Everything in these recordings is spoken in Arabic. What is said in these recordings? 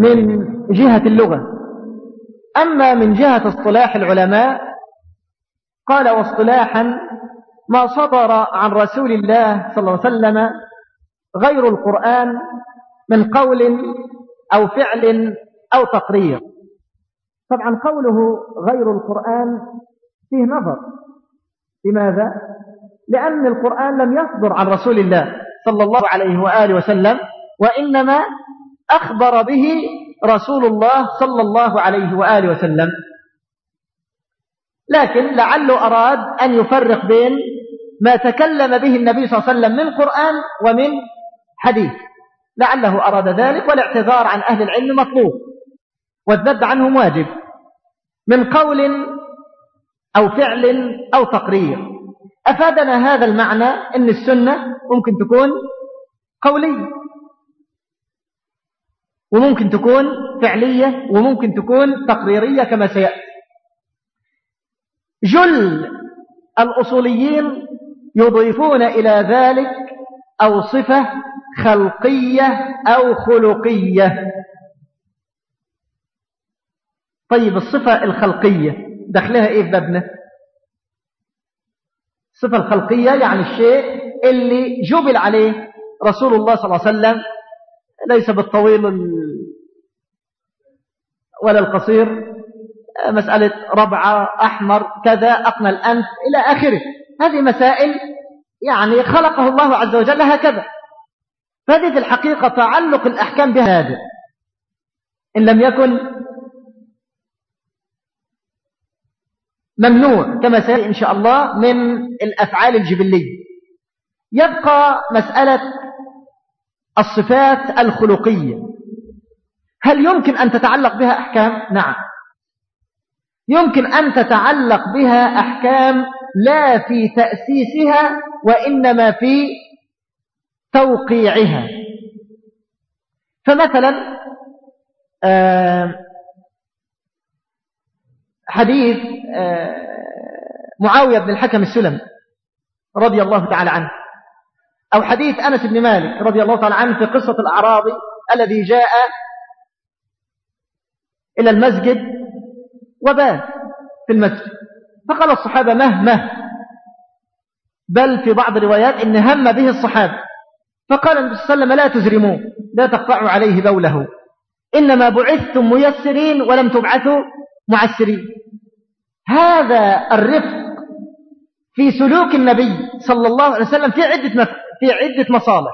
من جهة اللغة. أما من جهة اصطلاح العلماء قال واصطلاحا ما صدر عن رسول الله صلى الله عليه وسلم غير القرآن من قول أو فعل أو تقرير. طبعا قوله غير القرآن فيه نظر. لماذا؟ لأن القرآن لم يصدر عن رسول الله صلى الله عليه وآله وسلم وإنما أخبر به رسول الله صلى الله عليه وآله وسلم. لكن لعله أراد أن يفرق بين ما تكلم به النبي صلى الله عليه وسلم من قرآن ومن حديث. لعله أراد ذلك والاعتذار عن أهل العلم مطلوب. والذب عنهم واجب. من قول أو فعل أو تقرير. أفادنا هذا المعنى أن السنة ممكن تكون قولية. وممكن تكون فعلية وممكن تكون تقريرية كما سيأتي. جل الأصوليين يضيفون إلى ذلك أو صفة خلقية أو خلقية. طيب الصفة الخلقية دخلها إيه في بابنا؟ الصفة الخلقية يعني الشيء اللي جبل عليه رسول الله صلى الله عليه وسلم ليس بالطويل ولا القصير. مسألة ربعة أحمر كذا أقنى الأنف إلى آخره. هذه مسائل يعني خلقه الله عز وجل هكذا. فهذه في الحقيقة تعلق الأحكام بهذا إن لم يكن ممنوع كما سيأتي إن شاء الله من الأفعال الجبلية. يبقى مسألة الصفات الخلقية. هل يمكن أن تتعلق بها أحكام؟ نعم. يمكن أن تتعلق بها أحكام لا في تأسيسها وإنما في توقيعها. فمثلا حديث معاوية بن الحكم السلم رضي الله تعالى عنه. أو حديث أنس بن مالك رضي الله تعالى عنه في قصة الأعرابي الذي جاء إلى المسجد وبات في المسجد. فقال الصحابة مه مه بل في بعض الروايات إن هم به الصحابة. فقال النبي صلى الله عليه وسلم لا تزرموه لا تقطعوا عليه بوله. إنما بعثتم ميسرين ولم تبعثوا معسرين. هذا الرفق في سلوك النبي صلى الله عليه وسلم في عدة, في عدة مصالح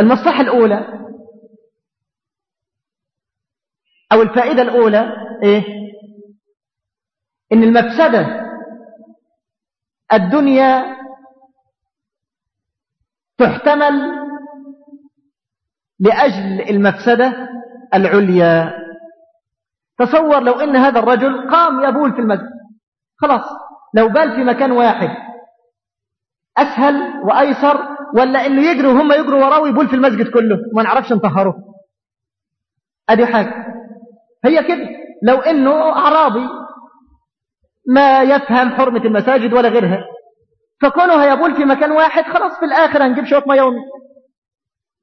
المصلحة الأولى أو الفائدة الأولى إيه؟ إن المفسدة الدنيا تحتمل لأجل المفسدة العليا تصور لو إن هذا الرجل قام يبول في المسجد خلاص لو بال في مكان واحد أسهل وأيسر ولا إنه يجري وهم يجروا وراه ويبول في المسجد كله؟ وما نعرفش نطهره أدي حاجة. هي كده. لو إنه أعرابي ما يفهم حرمة المساجد ولا غيرها فكونه هيبول في مكان واحد خلاص في الآخر هنجيب شوية يومي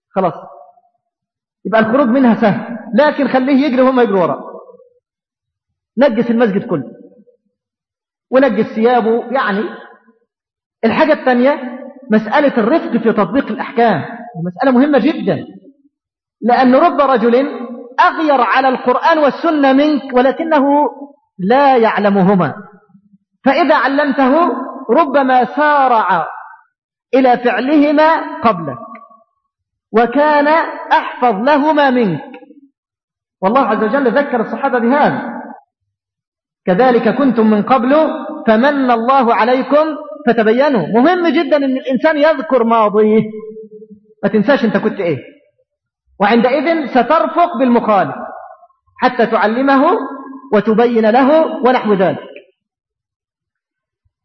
خلاص. يبقى الخروج منها سهل. لكن خليه يجري وهم يجروا وراه نجس المسجد كله. ونجس ثيابه يعني الحاجة الثانية مسألة الرفق في تطبيق الأحكام مسألة مهمة جدا. لأن رب رجل أغير على القرآن والسنة منك ولكنه لا يعلمهما. فإذا علمته ربما سارع إلى فعلهما قبلك وكان أحفظ لهما منك. والله عز وجل ذكر الصحابة بهذا. كذلك كنتم من قبل فمن الله عليكم فتبينوا مهم جدا أن الإنسان يذكر ماضيه. ما تنساش أنت كنت إيه. وعندئذ سترفق بالمخالف حتى تعلمه وتبين له ونحو ذلك.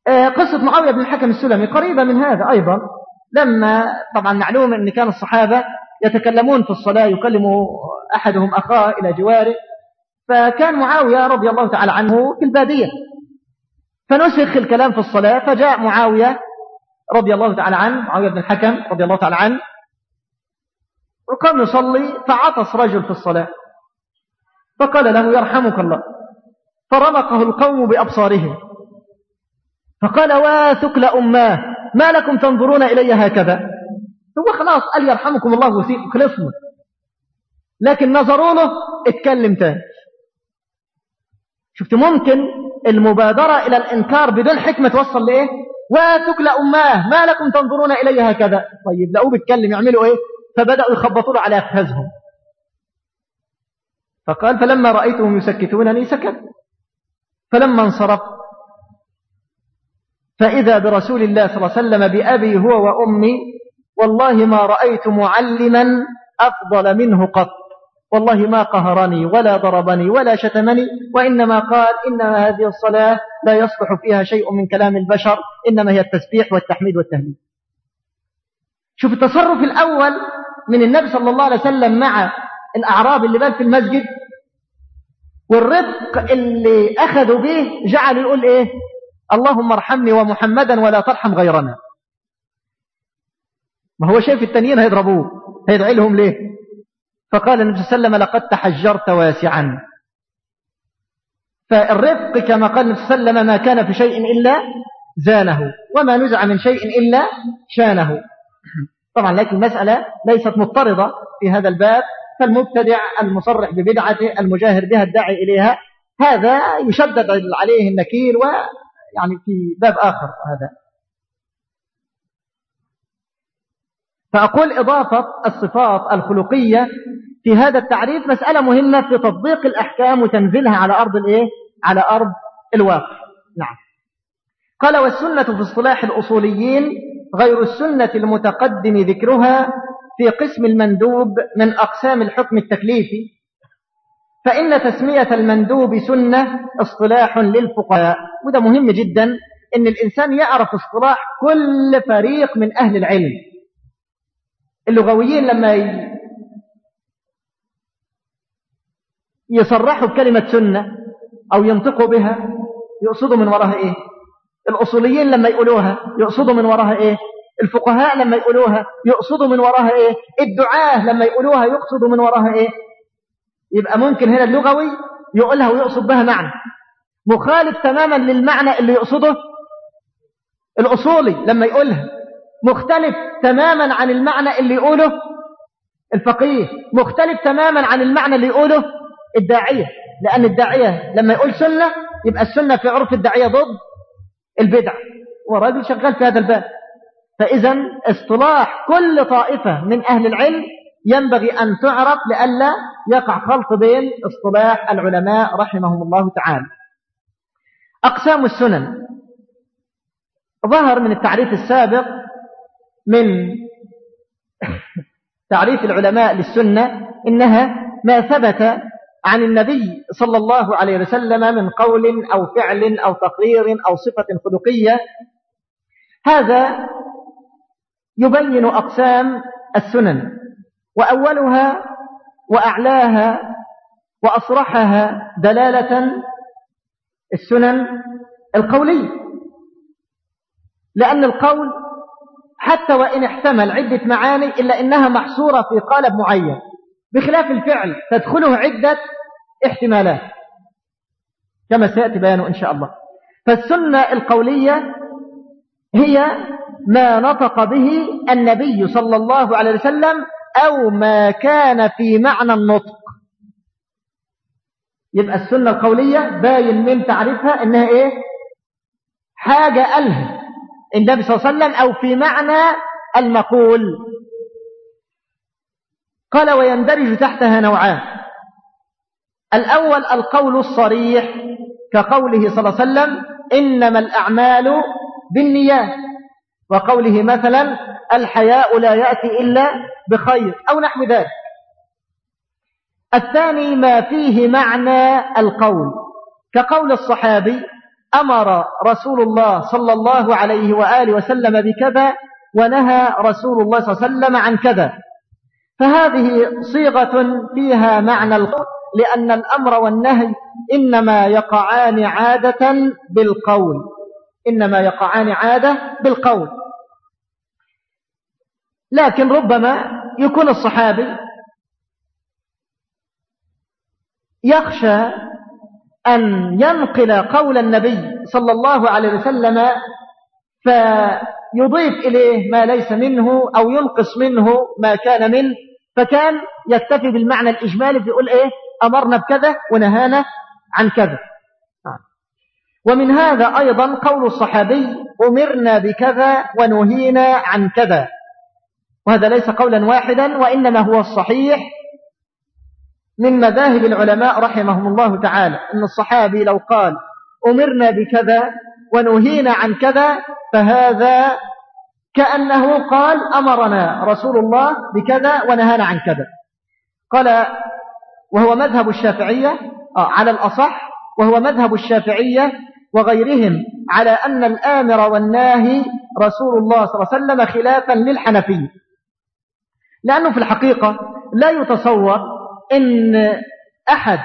آه، قصة معاوية بن الحكم السلمي قريبة من هذا أيضا. لما طبعا معلوم أن كان الصحابة يتكلمون في الصلاة يكلم أحدهم أخاه إلى جواره فكان معاوية رضي الله تعالى عنه في البادية. فنسخ الكلام في الصلاة فجاء معاوية رضي الله تعالى عنه معاوية بن الحكم رضي الله تعالى عنه وقام يصلي فعطس رجل في الصلاة فقال له يرحمك الله. فرمقه القوم بأبصارهم فقال واثك لأماه ما لكم تنظرون إلي هكذا؟ هو خلاص قال يرحمكم الله وسيء خلصنا لكن نظروا له اتكلم تاني. شفت ممكن المبادرة إلى الإنكار بدون حكمة توصل لإيه؟ وتكلى أماه ما لكم تنظرون إلي هكذا طيب لقوه بيتكلم يعملوا إيه؟ فبدأوا يخبطوا له على أفهزهم فقال فلما رأيتهم يسكتونني سكت. فلما انصرف فإذا برسول الله صلى الله عليه وسلم بأبي هو وأمي والله ما رأيت معلما أفضل منه قط. والله ما قهرني ولا ضربني ولا شتمني وإنما قال إنما هذه الصلاة لا يصلح فيها شيء من كلام البشر إنما هي التسبيح والتحميد والتهليل. شوف التصرف الأول من النبي صلى الله عليه وسلم مع الأعراب اللي بال في المسجد والرفق اللي أخذوا به جعل يقول إيه؟ اللهم ارحمني ومحمدا ولا ترحم غيرنا. ما هو شايف التانيين هيضربوه هيدعي لهم ليه؟ فقال النبي صلى الله عليه وسلم لقد تحجرت واسعا. فالرفق كما قال النبي صلى الله عليه وسلم ما كان في شيء إلا زانه وما نزع من شيء إلا شانه. طبعا لكن المسألة ليست مضطردة في هذا الباب فالمبتدع المصرح ببدعته المجاهر بها الداعي إليها هذا يشدد عليه النكير ويعني في باب آخر هذا. فأقول إضافة الصفات الخلقية في هذا التعريف مسألة مهمة في تطبيق الأحكام وتنزيلها على أرض الإيه؟ على أرض الواقع. نعم. قال والسنة في اصطلاح الأصوليين غير السنة المتقدم ذكرها في قسم المندوب من أقسام الحكم التكليفي فإن تسمية المندوب سنة اصطلاح للفقهاء. وده مهم جدا أن الإنسان يعرف اصطلاح كل فريق من أهل العلم. اللغويين لما يصرحوا بكلمة سنة أو ينطقوا بها يقصدوا من وراها إيه؟ الأصوليين لما يقولوها يقصدوا من وراها إيه؟ الفقهاء لما يقولوها يقصدوا من وراها إيه؟ الدعاة لما يقولوها يقصدوا من وراها إيه؟ يبقى ممكن هنا اللغوي يقولها ويقصد بها معنى. مخالف تماما للمعنى اللي يقصده الأصولي لما يقولها. مختلف تماما عن المعنى اللي يقوله الفقيه مختلف تماما عن المعنى اللي يقوله الداعية لأن الداعية لما يقول سنة يبقى السنة في عرف الداعية ضد البدع وراجل شغال في هذا الباب. فإذا اصطلاح كل طائفة من أهل العلم ينبغي أن تعرف لئلا يقع خلط بين اصطلاح العلماء رحمهم الله تعالى. أقسام السنن. ظهر من التعريف السابق من تعريف العلماء للسنة إنها ما ثبت عن النبي صلى الله عليه وسلم من قول أو فعل أو تقرير أو صفة خلقية. هذا يبين أقسام السنن وأولها وأعلاها وأصرحها دلالة السنن القولية لأن القول حتى وإن احتمل عدة معاني إلا إنها محصورة في قالب معين. بخلاف الفعل تدخله عدة احتمالات. كما سيأتي بيانه إن شاء الله. فالسنة القولية هي ما نطق به النبي صلى الله عليه وسلم أو ما كان في معنى النطق. يبقى السنة القولية باين من تعريفها إنها إيه؟ حاجة قالها النبي صلى الله عليه وسلم أو في معنى المقول. قال ويندرج تحتها نوعان. الأول القول الصريح كقوله صلى الله عليه وسلم إنما الأعمال بالنيات. وقوله مثلا الحياء لا يأتي إلا بخير أو نحو ذلك. الثاني ما فيه معنى القول كقول الصحابي أمر رسول الله صلى الله عليه وآله وسلم بكذا ونهى رسول الله صلى الله عليه وسلم عن كذا. فهذه صيغة فيها معنى القول لأن الأمر والنهي إنما يقعان عادة بالقول. إنما يقعان عادة بالقول. لكن ربما يكون الصحابي يخشى أن ينقل قول النبي صلى الله عليه وسلم فيضيف إليه ما ليس منه أو ينقص منه ما كان منه فكان يكتفي بالمعنى الإجمالي بيقول إيه؟ أمرنا بكذا ونهانا عن كذا. ومن هذا أيضا قول الصحابي أمرنا بكذا ونهينا عن كذا. وهذا ليس قولا واحدا وإنما هو الصحيح من مذاهب العلماء رحمهم الله تعالى أن الصحابي لو قال أمرنا بكذا ونهينا عن كذا فهذا كأنه قال أمرنا رسول الله بكذا ونهانا عن كذا. قال وهو مذهب الشافعية آه، على الأصح وهو مذهب الشافعية وغيرهم على أن الآمر والناهي رسول الله صلى الله عليه وسلم خلافا للحنفية. لأنه في الحقيقة لا يتصور أن أحد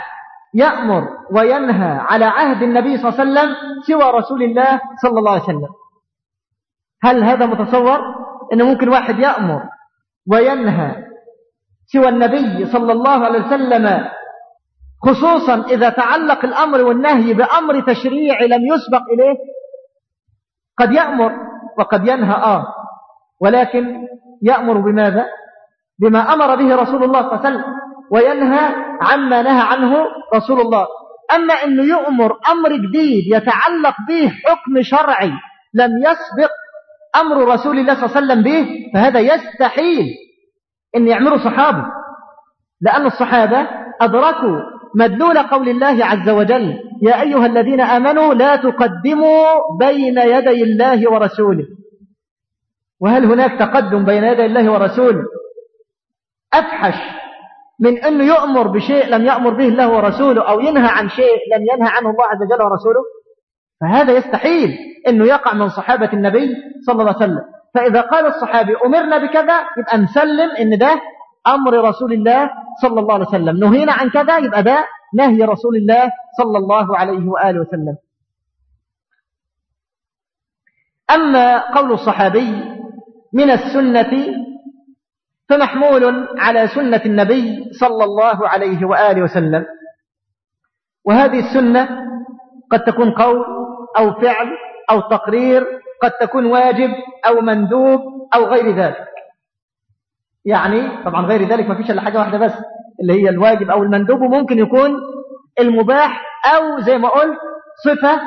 يأمر وينهى على عهد النبي صلى الله عليه وسلم سوى رسول الله صلى الله عليه وسلم. هل هذا متصور؟ أن ممكن واحد يأمر وينهى سوى النبي صلى الله عليه وسلم خصوصا إذا تعلق الأمر والنهي بأمر تشريع لم يسبق إليه قد يأمر وقد ينهى آه. ولكن يأمر بماذا؟ بما أمر به رسول الله صلى الله عليه وسلم. وينهى عما نهى عنه رسول الله أما أنه يؤمر أمر جديد يتعلق به حكم شرعي لم يسبق أمر رسول الله صلى الله عليه وسلم به فهذا يستحيل أن يعملوا صحابه لأن الصحابة أدركوا مدلول قول الله عز وجل يا أيها الذين آمنوا لا تقدموا بين يدي الله ورسوله وهل هناك تقدم بين يدي الله ورسوله؟ أفحش من أنه يؤمر بشيء لم يأمر به الله ورسوله أو ينهى عن شيء لم ينهى عنه الله عز وجل ورسوله فهذا يستحيل أنه يقع من صحابة النبي صلى الله عليه وسلم. فإذا قال الصحابي أمرنا بكذا يبقى نسلم أن ده أمر رسول الله صلى الله عليه وسلم. نهينا عن كذا يبقى ده نهي رسول الله صلى الله عليه وآله وسلم. أما قول الصحابي من السنة فمحمول على سنة النبي صلى الله عليه وآله وسلم. وهذه السنة قد تكون قول أو فعل أو تقرير قد تكون واجب أو مندوب أو غير ذلك. يعني طبعا غير ذلك ما فيش إلا حاجة واحدة بس اللي هي الواجب أو المندوب وممكن يكون المباح أو زي ما قلت صفة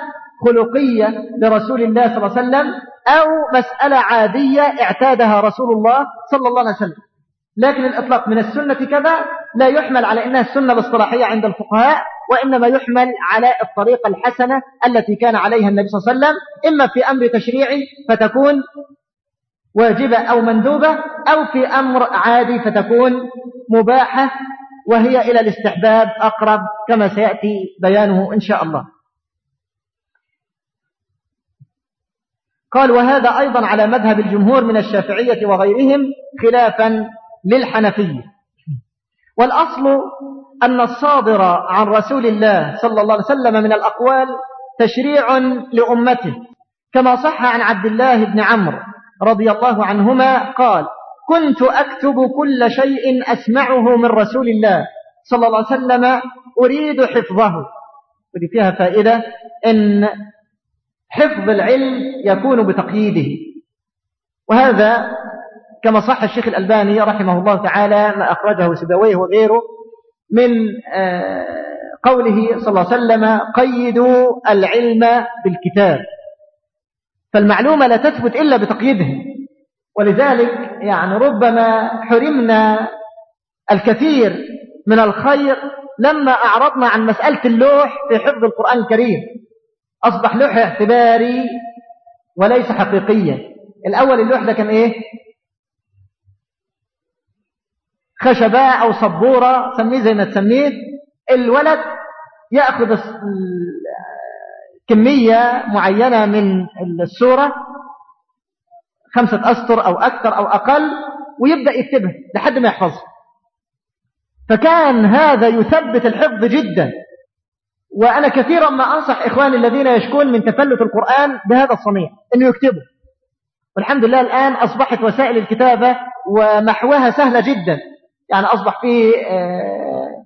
خلقية لرسول الله صلى الله عليه وسلم أو مسألة عادية اعتادها رسول الله صلى الله عليه وسلم. لكن الإطلاق من السنة كذا لا يحمل على أنها السنة الاصطلاحية عند الفقهاء وإنما يحمل على الطريقة الحسنة التي كان عليها النبي صلى الله عليه وسلم إما في أمر تشريعي فتكون واجبة أو مندوبة أو في أمر عادي فتكون مباحة وهي إلى الاستحباب أقرب كما سيأتي بيانه إن شاء الله. قال وهذا أيضا على مذهب الجمهور من الشافعية وغيرهم خلافا للحنفية. والأصل أن الصادر عن رسول الله صلى الله عليه وسلم من الأقوال تشريع لأمته. كما صح عن عبد الله بن عمرو رضي الله عنهما قال كنت أكتب كل شيء أسمعه من رسول الله صلى الله عليه وسلم أريد حفظه. ودي فيها فائدة أن حفظ العلم يكون بتقييده. وهذا كما صح الشيخ الألباني رحمه الله تعالى ما أخرجه سبويه وغيره من آه، قوله صلى الله عليه وسلم قيدوا العلم بالكتاب. فالمعلومة لا تثبت إلا بتقييده ولذلك يعني ربما حرمنا الكثير من الخير لما أعرضنا عن مسألة اللوح في حفظ القرآن الكريم. أصبح لوح اعتباري وليس حقيقيا. الأول اللوح ده كان إيه؟ خشبة أو صبورة سميه زي ما تسميه. الولد يأخذ كمية معينة من السورة خمسة أسطر أو أكثر أو أقل ويبدأ يكتبها لحد ما يحفظها. فكان هذا يثبت الحفظ جدا. وأنا كثيرا ما أنصح إخواني الذين يشكون من تفلت القرآن بهذا الصنيع أنه يكتبه. والحمد لله الآن أصبحت وسائل الكتابة ومحوها سهلة جدا. يعني أصبح فيه آه،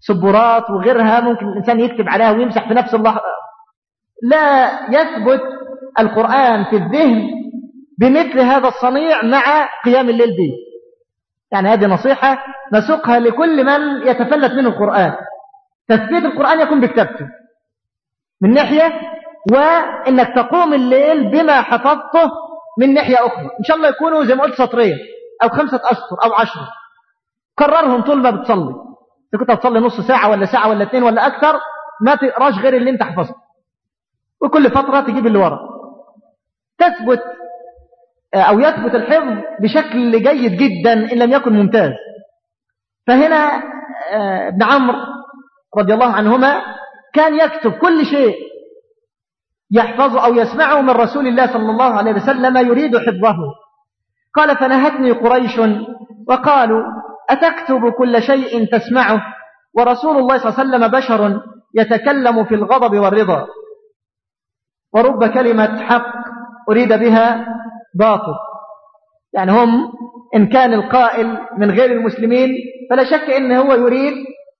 سبورات وغيرها ممكن الإنسان يكتب عليها ويمسح في نفس الله لا يثبت القرآن في الذهن بمثل هذا الصنيع مع قيام الليل به. يعني هذه نصيحة نسوقها لكل من يتفلت منه القرآن. تثبيت القرآن يكون بكتابته من ناحية وإنك تقوم الليل بما حفظته من ناحية أخرى. إن شاء الله يكونوا زي ما قلت سطرين أو خمسة أشهر أو عشرة. كررهم طول ما بتصلي. إذا كنت هتصلي نص ساعة ولا ساعة ولا اثنين ولا أكثر ما تقراش غير اللي أنت حفظته. وكل فترة تجيب اللي ورا تثبت أو يثبت الحفظ بشكل جيد جدا إن لم يكن ممتاز. فهنا آه، ابن عمرو رضي الله عنهما كان يكتب كل شيء يحفظه أو يسمعه من رسول الله صلى الله عليه وسلم يريد حفظه. قال فنهتني قريش وقالوا أتكتب كل شيء تسمعه؟ ورسول الله صلى الله عليه وسلم بشر يتكلم في الغضب والرضا. ورب كلمة حق أريد بها باطل. يعني هم إن كان القائل من غير المسلمين فلا شك إن هو يريد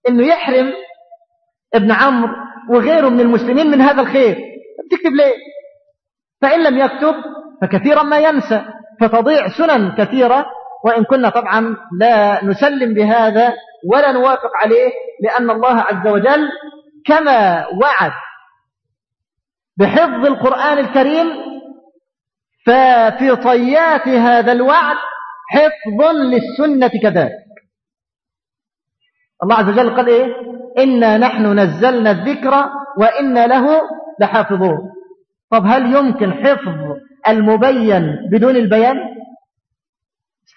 إنه يحرم ابن عمرو وغيره من المسلمين من هذا الخير. بتكتب ليه؟ فإن لم يكتب فكثيرا ما ينسى فتضيع سنن كثيرة وإن كنا طبعا لا نسلم بهذا ولا نوافق عليه لأن الله عز وجل كما وعد بحفظ القرآن الكريم ففي طيات هذا الوعد حفظ للسنة كذلك. الله عز وجل قال إيه؟ إنا نحن نزلنا الذكر وإنا له لحافظون. طب هل يمكن حفظ المبين بدون البيان؟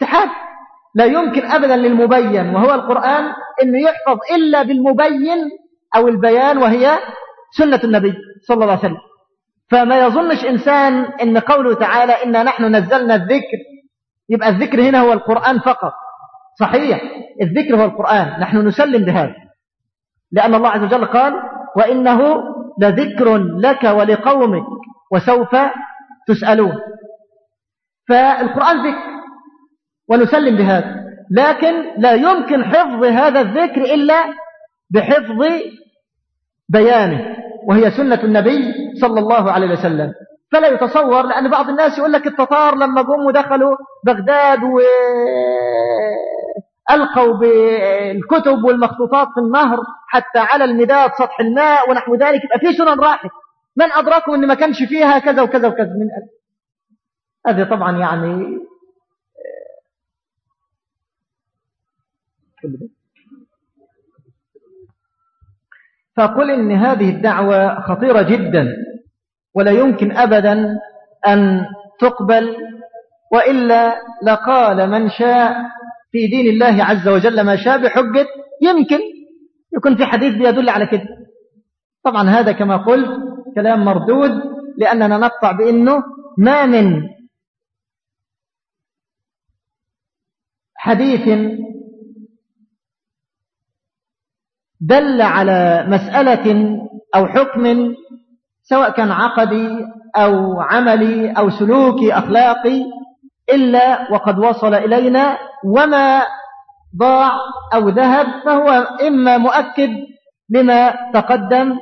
استحال لا يمكن أبدا للمبين وهو القرآن أنه يحفظ إلا بالمبين أو البيان وهي سنة النبي صلى الله عليه وسلم. فما يظنش إنسان أن قوله تعالى إنا نحن نزلنا الذكر يبقى الذكر هنا هو القرآن فقط. صحيح الذكر هو القرآن نحن نسلم بهذا. لأن الله عز وجل قال وإنه لذكر لك ولقومك وسوف تسألون. فالقرآن ذكر. ونسلم بهذا. لكن لا يمكن حفظ هذا الذكر إلا بحفظ بيانه وهي سنة النبي صلى الله عليه وسلم. فلا يتصور لأن بعض الناس يقول لك التتار لما قوموا دخلوا بغداد وألقوا بالكتب والمخطوطات في النهر حتى على المداد سطح الماء ونحو ذلك. يبقى في سنن راحت. من أدركوا أن ما كانش فيها كذا وكذا وكذا؟ من هذه طبعا يعني فقل إن هذه الدعوة خطيرة جدا ولا يمكن أبدا أن تقبل وإلا لقال من شاء في دين الله عز وجل ما شاء بحجة يمكن يكون في حديث بيدل على كده. طبعا هذا كما قلت كلام مردود لأننا نقطع بأنه ما من حديث دل على مسألة أو حكم سواء كان عقدي أو عملي أو سلوكي أخلاقي إلا وقد وصل إلينا وما ضاع أو ذهب فهو إما مؤكد لما تقدم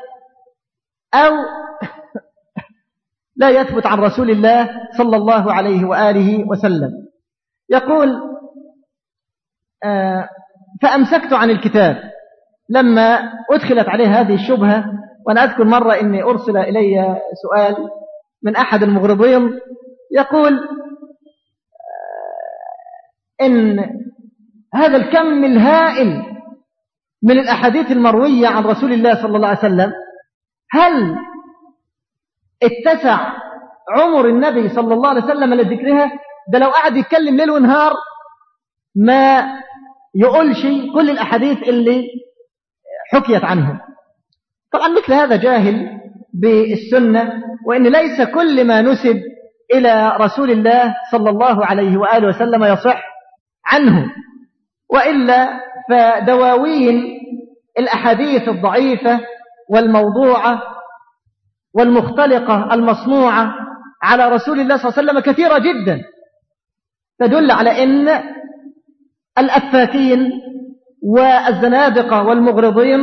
أو لا يثبت عن رسول الله صلى الله عليه وآله وسلم. يقول آه، فأمسكت عن الكتاب. لما أدخلت عليه هذه الشبهة وأنا أذكر مرة إني أرسل إلي سؤال من أحد المغرضين يقول آه، إن هذا الكم الهائل من الأحاديث المروية عن رسول الله صلى الله عليه وسلم هل اتسع عمر النبي صلى الله عليه وسلم لذكرها؟ ده لو قعد يتكلم ليل ونهار ما يقولش كل الأحاديث اللي حكيت عنه طبعا مثل هذا جاهل بالسنة وإن ليس كل ما نسب إلى رسول الله صلى الله عليه وآله وسلم يصح عنه وإلا فدواوين الأحاديث الضعيفة والموضوعة والمختلقة المصنوعة على رسول الله صلى الله عليه وسلم كثيرة جدا. تدل على أن الأفاكين والزنادقة والمغرضين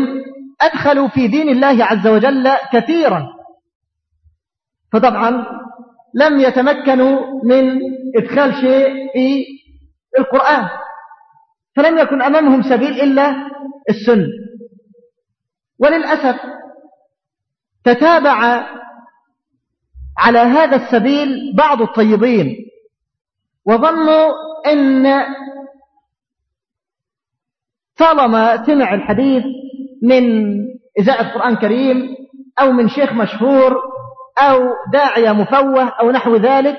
أدخلوا في دين الله عز وجل كثيرا. فطبعا لم يتمكنوا من إدخال شيء في القرآن فلم يكن أمامهم سبيل إلا السنة. وللأسف تتابع على هذا السبيل بعض الطيبين وظنوا أن طالما سمع الحديث من إذاعة القرآن الكريم أو من شيخ مشهور أو داعية مفوه أو نحو ذلك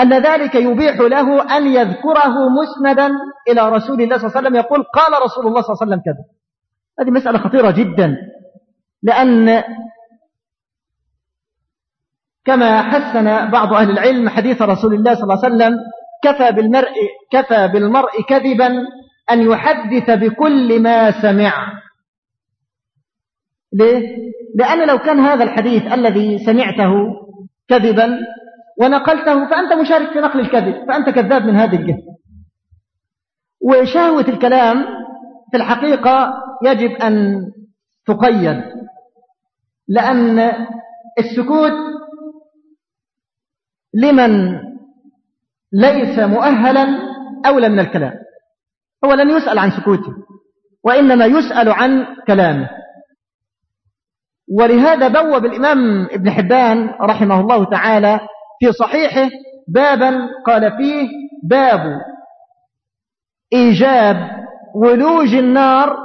أن ذلك يبيح له أن يذكره مسندا إلى رسول الله صلى الله عليه وسلم يقول قال رسول الله صلى الله عليه وسلم كذا. هذه مسألة خطيرة جدا لأن كما حسن بعض أهل العلم حديث رسول الله صلى الله عليه وسلم كفى بالمرء, كفى بالمرء كذبا أن يحدث بكل ما سمع. ليه؟ لأن لو كان هذا الحديث الذي سمعته كذبا ونقلته فأنت مشارك في نقل الكذب فأنت كذاب من هذه الجهة. وشهوة الكلام في الحقيقة يجب أن تقيد لأن السكوت لمن ليس مؤهلا أولى من الكلام. هو لن يسأل عن سكوته وإنما يسأل عن كلامه. ولهذا بوب الإمام ابن حبان رحمه الله تعالى في صحيحه بابا قال فيه باب إيجاب ولوج النار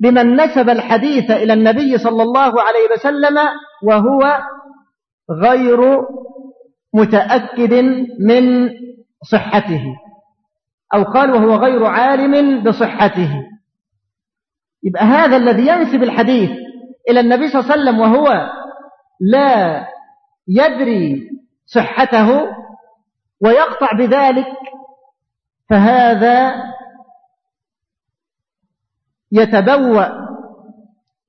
لمن نسب الحديث إلى النبي صلى الله عليه وسلم وهو غير متأكد من صحته. أو قال وهو غير عالم بصحته. يبقى هذا الذي ينسب الحديث إلى النبي صلى الله عليه وسلم وهو لا يدري صحته ويقطع بذلك فهذا يتبوأ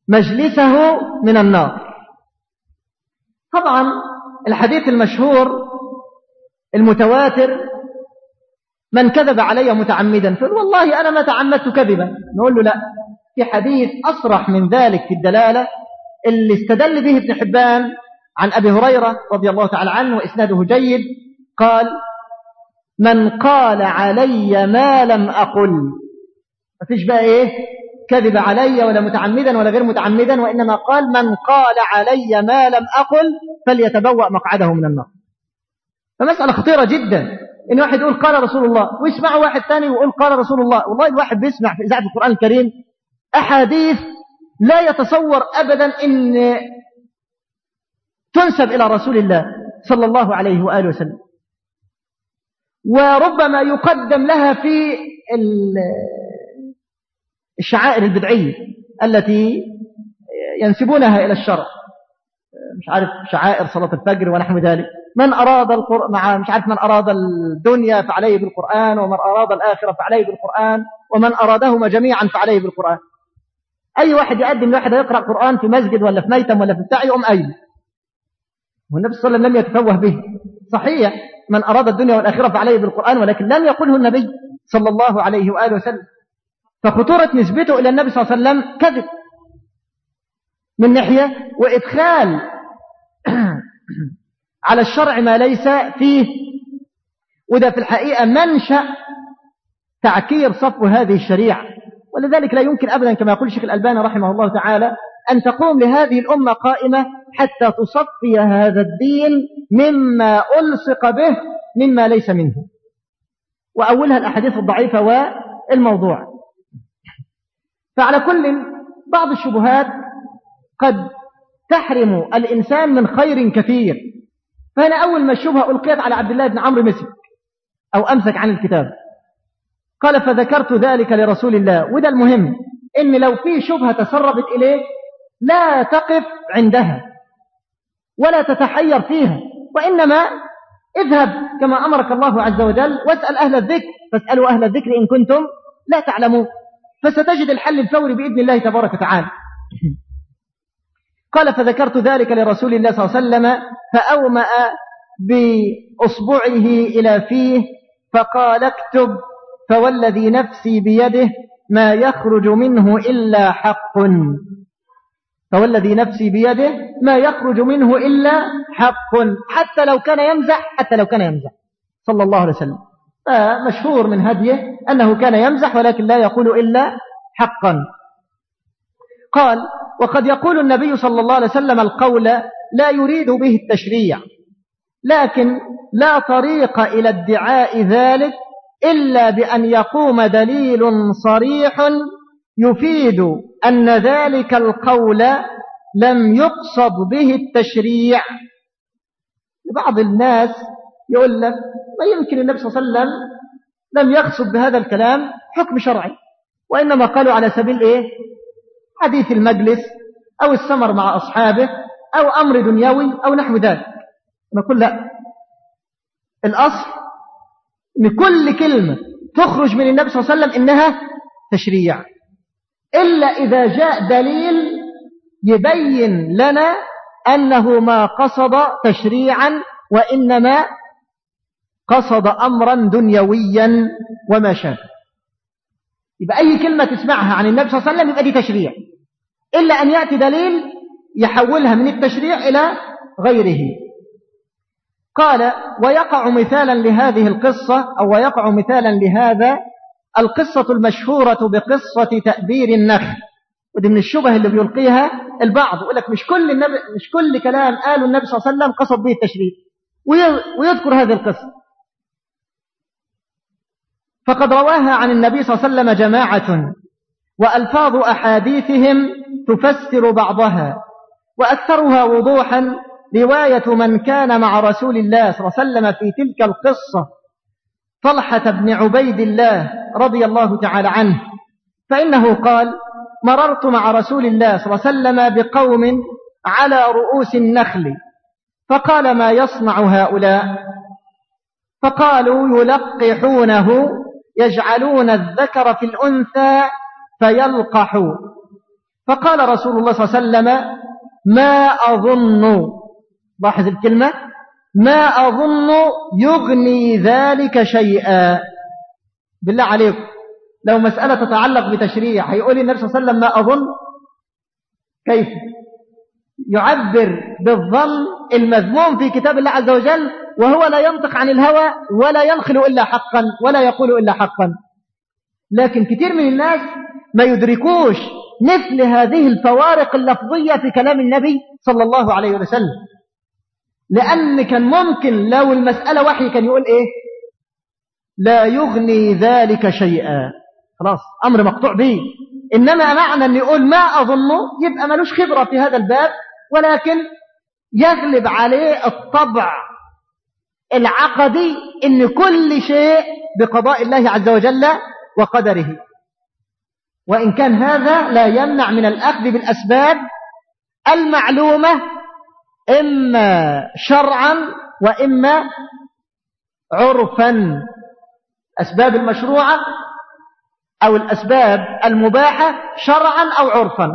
مجلسه من النار. طبعا الحديث المشهور المتواتر من كذب علي متعمدا فقال والله أنا ما تعمدت كذبا. نقول له لا في حديث أصرح من ذلك في الدلالة اللي استدل به ابن حبان عن أبي هريرة رضي الله تعالى عنه وإسناده جيد. قال من قال علي ما لم أقل ما فيش بقى إيه؟ كذب علي ولا متعمدا ولا غير متعمدا وإنما قال من قال علي ما لم أقل فليتبوأ مقعده من النار فمسألة خطيرة جدا. إن واحد يقول قال رسول الله ويسمع واحد ثاني ويقول قال رسول الله. والله الواحد بيسمع في إذاعة القرآن الكريم أحاديث لا يتصور أبدا إن تنسب إلى رسول الله صلى الله عليه وآله وسلم. وربما يقدم لها في الشعائر البدعية التي ينسبونها إلى الشرع. مش عارف شعائر صلاة الفجر ونحو ذلك. من أراد القرآن مش عارف من أراد الدنيا فعليه بالقرآن ومن أراد الآخرة فعليه بالقرآن ومن أرادهما جميعا فعليه بالقرآن. أي واحد يقدم واحد يقرأ قرآن في مسجد ولا في ميتم ولا في بتاع يقوم أي؟ والنبي صلى الله عليه وسلم لم يتفوه به. صحيح من أراد الدنيا والآخرة فعليه بالقرآن ولكن لم يقله النبي صلى الله عليه وآله وسلم. فخطورة نسبته إلى النبي صلى الله عليه وسلم كذب. من ناحية وإدخال على الشرع ما ليس فيه. وده في الحقيقة منشأ تعكير صفو هذه الشريعة. ولذلك لا يمكن أبدا كما يقول الشيخ الألباني رحمه الله تعالى أن تقوم لهذه الأمة قائمة حتى تصفي هذا الدين مما ألصق به مما ليس منه. وأولها الأحاديث الضعيفة والموضوع. فعلى كل بعض الشبهات قد تحرم الإنسان من خير كثير. فهنا أول ما الشبهة ألقيت على عبد الله بن عمرو مسك أو أمسك عن الكتاب. قال فذكرت ذلك لرسول الله. وده المهم إن لو في شبهة تسربت إليه لا تقف عندها ولا تتحير فيها وإنما اذهب كما أمرك الله عز وجل واسأل أهل الذكر فاسألوا أهل الذكر إن كنتم لا تعلمون. فستجد الحل الفوري بإذن الله تبارك وتعالى. قال فذكرت ذلك لرسول الله صلى الله عليه وسلم فأومأ بأصبعه إلى فيه فقال اكتب فوالذي نفسي بيده ما يخرج منه إلا حق. فوالذي نفسي بيده ما يخرج منه إلا حق حتى لو كان يمزح حتى لو كان يمزح. صلى الله عليه وسلم. مشهور من هديه أنه كان يمزح ولكن لا يقول إلا حقا. قال وقد يقول النبي صلى الله عليه وسلم القول لا يريد به التشريع لكن لا طريق إلى ادعاء ذلك إلا بأن يقوم دليل صريح يفيد أن ذلك القول لم يقصد به التشريع. بعض الناس يقول لك ما يمكن النبي صلى الله عليه وسلم لم يقصد بهذا الكلام حكم شرعي وإنما قالوا على سبيل إيه؟ حديث المجلس أو السمر مع أصحابه أو أمر دنيوي أو نحو ذلك. نقول لا. الأصل أن كل كلمة تخرج من النبي صلى الله عليه وسلم إنها تشريع. إلا إذا جاء دليل يبين لنا أنه ما قصد تشريعا وإنما قصد أمرا دنيويا وما شابه. يبقى أي كلمة تسمعها عن النبي صلى الله عليه وسلم يبقى دي تشريع. إلا أن يأتي دليل يحولها من التشريع إلى غيره. قال ويقع مثالا لهذه القصة أو ويقع مثالا لهذا القصة المشهورة بقصة تأبير النخل. ودي من الشبه اللي بيلقيها البعض يقول لك مش كل النبي مش كل كلام قاله النبي صلى الله عليه وسلم قصد به التشريع. ويذكر هذه القصة. فقد رواها عن النبي صلى الله عليه وسلم جماعة وألفاظ أحاديثهم تفسر بعضها وأكثرها وضوحا رواية من كان مع رسول الله صلى الله عليه وسلم في تلك القصة طلحة بن عبيد الله رضي الله تعالى عنه فإنه قال مررت مع رسول الله صلى الله عليه وسلم بقوم على رؤوس النخل فقال ما يصنع هؤلاء؟ فقالوا يلقحونه يجعلون الذكر في الأنثى فيلقح فقال رسول الله صلى الله عليه وسلم ما أظن لاحظ الكلمة ما أظن يغني ذلك شيئا. بالله عليكم لو مسألة تتعلق بتشريع هيقول النبي صلى الله عليه وسلم ما أظن؟ كيف؟ يعبر بالظن المذموم في كتاب الله عز وجل وهو لا ينطق عن الهوى ولا ينخل إلا حقا ولا يقول إلا حقا. لكن كثير من الناس ما يدركوش مثل هذه الفوارق اللفظية في كلام النبي صلى الله عليه وسلم. لأن كان ممكن لو المسألة وحي كان يقول إيه؟ لا يغني ذلك شيئا. خلاص أمر مقطوع به. إنما معنى أن يقول ما أظنه يبقى ملوش خبرة في هذا الباب ولكن يغلب عليه الطبع العقدي إن كل شيء بقضاء الله عز وجل وقدره. وإن كان هذا لا يمنع من الأخذ بالأسباب المعلومة إما شرعا وإما عرفا. أسباب المشروعة أو الأسباب المباحة شرعا أو عرفا.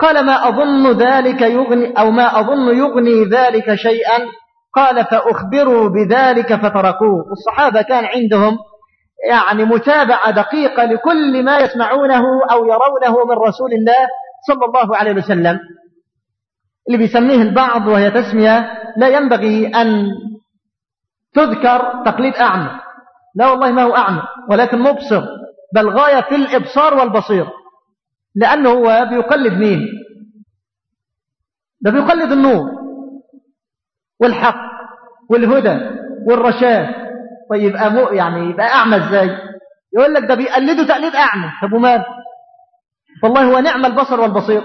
قال ما أظن ذلك يغني أو ما أظن يغني ذلك شيئا. قال فأخبروا بذلك فتركوه. والصحابة كان عندهم يعني متابعة دقيقة لكل ما يسمعونه أو يرونه من رسول الله صلى الله عليه وسلم اللي بيسميه البعض وهي تسمية لا ينبغي أن تذكر تقليد أعمى. لا والله ما هو أعمى ولكن مبصر بل غاية في الإبصار والبصير. لأنه هو بيقلد مين؟ ده بيقلد النور والحق والهدى والرشاد طيب يبقى يعني يبقى أعمى إزاي؟ يقول لك ده بيقلده تقليد أعمى. طب ومال والله هو نعم البصر والبصير.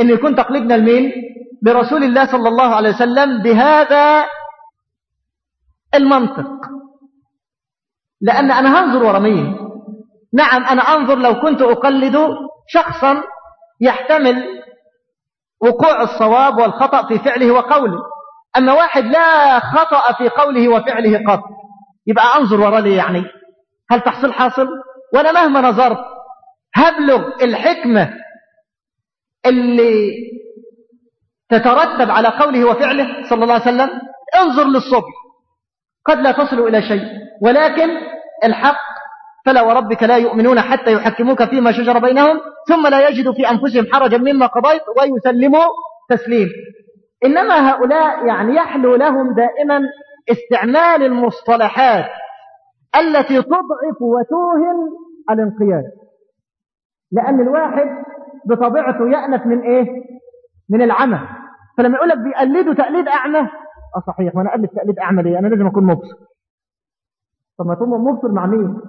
إن يكون تقليدنا لمين؟ لرسول الله صلى الله عليه وسلم بهذا المنطق. لأن أنا هنظر ورا مين؟ نعم أنا أنظر لو كنت أقلد شخصا يحتمل وقوع الصواب والخطأ في فعله وقوله. أما واحد لا خطأ في قوله وفعله قط. يبقى أنظر ورا لي يعني. هل تحصل؟ حاصل. وأنا مهما نظرت هبلغ الحكمة اللي تترتب على قوله وفعله صلى الله عليه وسلم. انظر للصبح قد لا تصل إلى شيء. ولكن الحق فلا وربك لا يؤمنون حتى يحكموك فيما شجر بينهم ثم لا يجدوا في أنفسهم حرجا مما قضيت ويسلموا تسليم. إنما هؤلاء يعني يحلو لهم دائما استعمال المصطلحات التي تضعف وتوهن الانقياد. لأن الواحد بطبيعته يأنف من إيه؟ من العمى فلما يقول لك بيقلدوا تقليد أعمى آه صحيح وأنا اقلد تقليد أعمى ليه؟ أنا لازم أكون مبصر طب ما تكون مبصر مع مين؟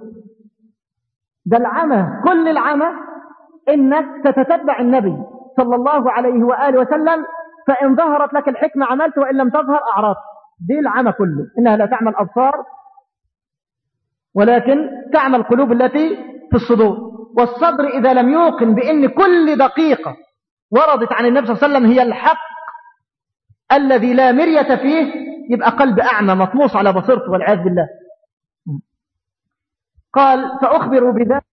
ده العمى كل العمى إنك تتتبع النبي صلى الله عليه وآله وسلم فإن ظهرت لك الحكمة عملت وإن لم تظهر اعرضت دي العمى كله إنها لا تعمل ابصار ولكن تعمل القلوب التي في الصدور. والصدر إذا لم يوقن بإن كل دقيقة وردت عن النبي صلى الله عليه وسلم هي الحق الذي لا مرية فيه يبقى قلب أعمى مطموس على بصيرته والعياذ بالله. قال فأخبروا بذلك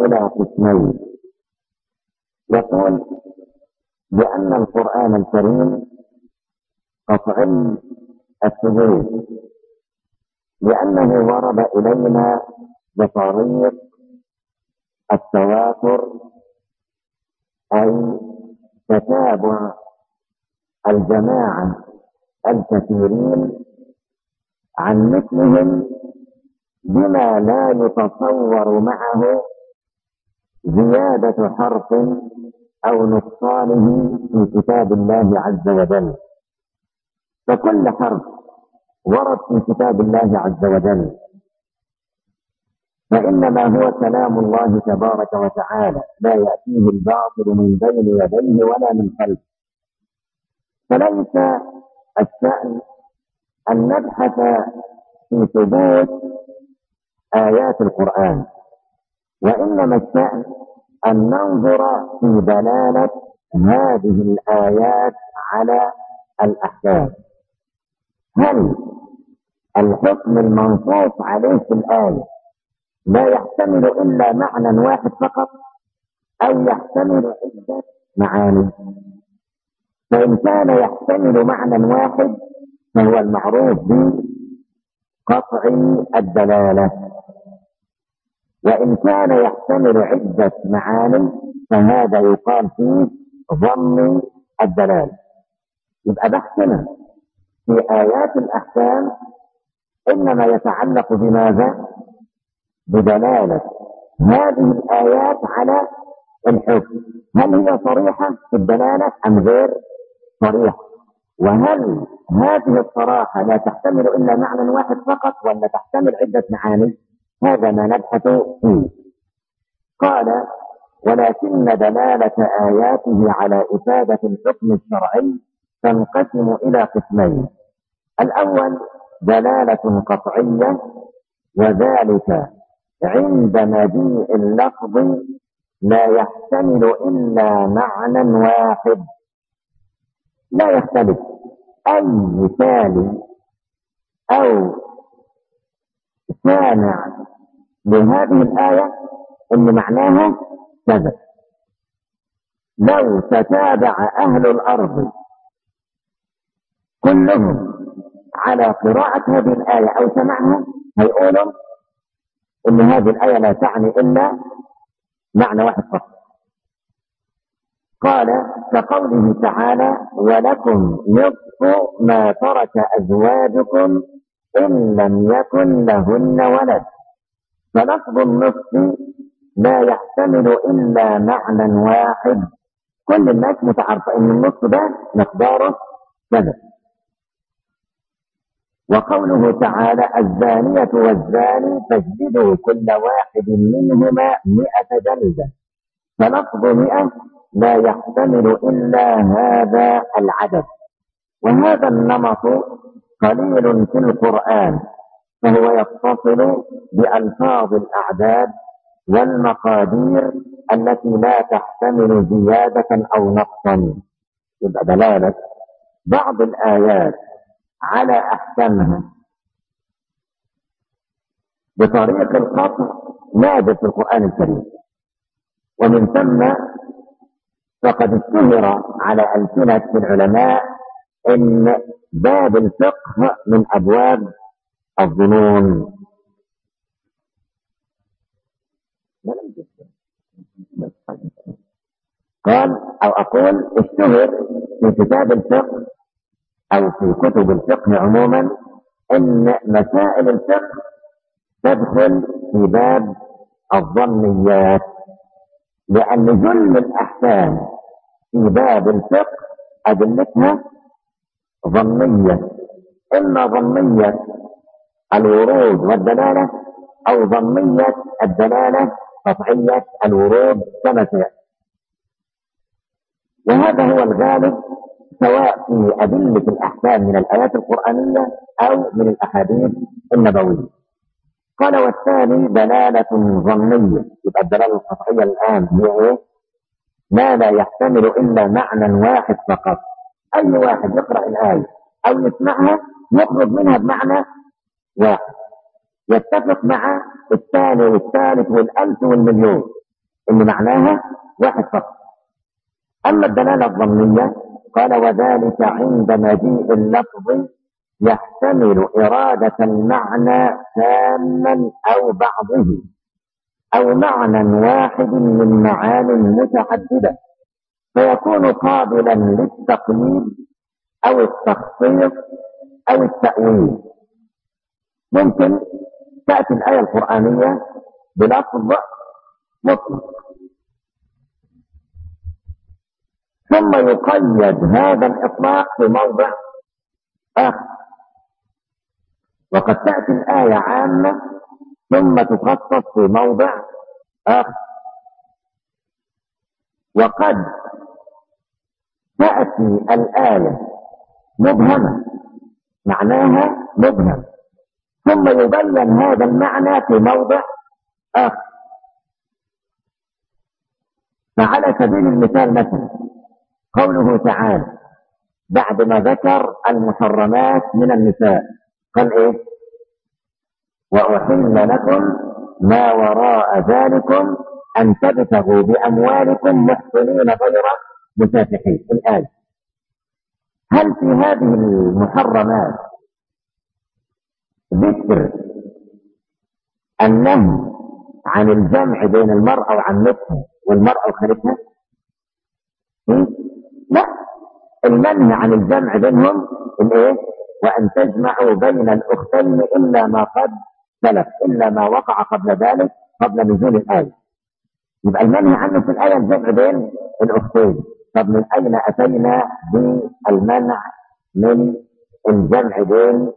إلى قسمين يقول بأن القرآن الكريم قطعي الثبوت لأنه ورد إلينا بطريق التواتر أي تتابع الجماعة الكثيرين عن مثلهم بما لا يتصور معه زيادة حرف أو نقصانه في كتاب الله عز وجل. فكل حرف ورد في كتاب الله عز وجل. فإنما هو كلام الله تبارك وتعالى لا يأتيه الباطل من بين يديه ولا من خلفه. فليس الشأن أن نبحث في ثبوت آيات القرآن. وإنما الشأن أن ننظر في دلالة هذه الآيات على الأحكام هل الحكم المنصوص عليه في الآية لا يحتمل إلا معنى واحد فقط أو يحتمل عدة معاني؟ فإن كان يحتمل معنى واحد فهو المعروف بقطع الدلالة. وإن كان يحتمل عدة معاني فهذا يقال فيه ظن الدلالة يبقى بحثنا في آيات الأحكام إنما يتعلق بماذا؟ بدلالة هذه الآيات على الحكم. هل هي صريحة في الدلالة أم غير صريحة؟ وهل هذه الصراحة لا تحتمل إلا معنى واحد فقط ولا تحتمل عدة معاني؟ هذا ما نبحث فيه. قال ولكن دلالة آياته على إفادة الحكم الشرعي تنقسم إلى قسمين. الأول دلالة قطعية وذلك عند مجيء اللفظ لا يحتمل إلا معنى واحد. لا يختلف. أي تالي أو سامع لهذه الآية اللي معناها كذا. لو تتابع أهل الأرض كلهم على قراءة هذه الآية أو سمعها هيقولوا إن هذه الآية لا تعني إلا معنى واحد فقط. قال كقوله تعالى ولكم نصف ما ترك أزواجكم إن لم يكن لهن ولد. فلفظ النصف لا يحتمل إلا معنى واحد. كل الناس متعرفة إن النصف ده مقداره كذا. وقوله تعالى الزانية والزاني فاجلدوا كل واحد منهما مئة جلدة. فلفظ مئة لا يحتمل إلا هذا العدد. وهذا النمط قليل في القرآن فهو يتصل بألفاظ الأعداد والمقادير التي لا تحتمل زيادة أو نقصا. يبقى دلالة بعض الآيات على أحكامها. بطريق القطع نادر في القرآن الكريم. ومن ثم فقد اشتهر على ألسنة العلماء إن باب الفقه من أبواب الظنون. قال أو أقول اشتهر في كتاب الفقه أو في كتب الفقه عموما إن مسائل الفقه تدخل في باب الظنيات لأن جل الأحكام في باب الفقه أدلتها ظنية. إما ظنية الورود والدلالة أو ظنية الدلالة قطعية الورود كما وهذا هو الغالب سواء في أدلة الأحكام من الآيات القرآنية أو من الأحاديث النبوية. قال والثاني دلالة ظنية. يبقى الدلالة القطعية الآن هي إيه؟ ما لا يحتمل إلا معنى واحد فقط. أي واحد يقرأ الآية أو يسمعها يخرج منها بمعنى واحد. يتفق مع الثاني والثالث والألف والمليون اللي معناها واحد فقط. أما الدلالة الضمنية قال وذلك عند مجيء اللفظ يحتمل إرادة المعنى تاما أو بعضه أو معنى واحد من معاني متعددة. فيكون قابلا للتقليد أو التخصيص أو التأويل. ممكن تأتي الآية القرآنية بلفظ مطلق. ثم يقيد هذا الإطلاق في موضع آخر. وقد تأتي الآية عامة ثم تخصص في موضع آخر. وقد تأتي الآية مبهمة معناها مبهم. ثم يبين هذا المعنى في موضع آخر. فعلى سبيل المثال مثلا قوله تعالى بعد ما ذكر المحرمات من النساء قال إيه؟ وأحل لكم ما وراء ذلكم أن تبتغوا بأموالكم محسنين غير مسافحين الآية هل في هذه المحرمات ذكر النهي عن الجمع بين المرأة وعمتها والمرأة وخالتها لا. المنهي عن الجمع بينهم الايه وأن تجمعوا بين الأختين إلا ما قد سلف إلا ما وقع قبل ذلك قبل نزول الآية. يبقى المنهي عنه في الآية الجمع بين الأختين. طب من أين أتينا بالمنع من الجمع بين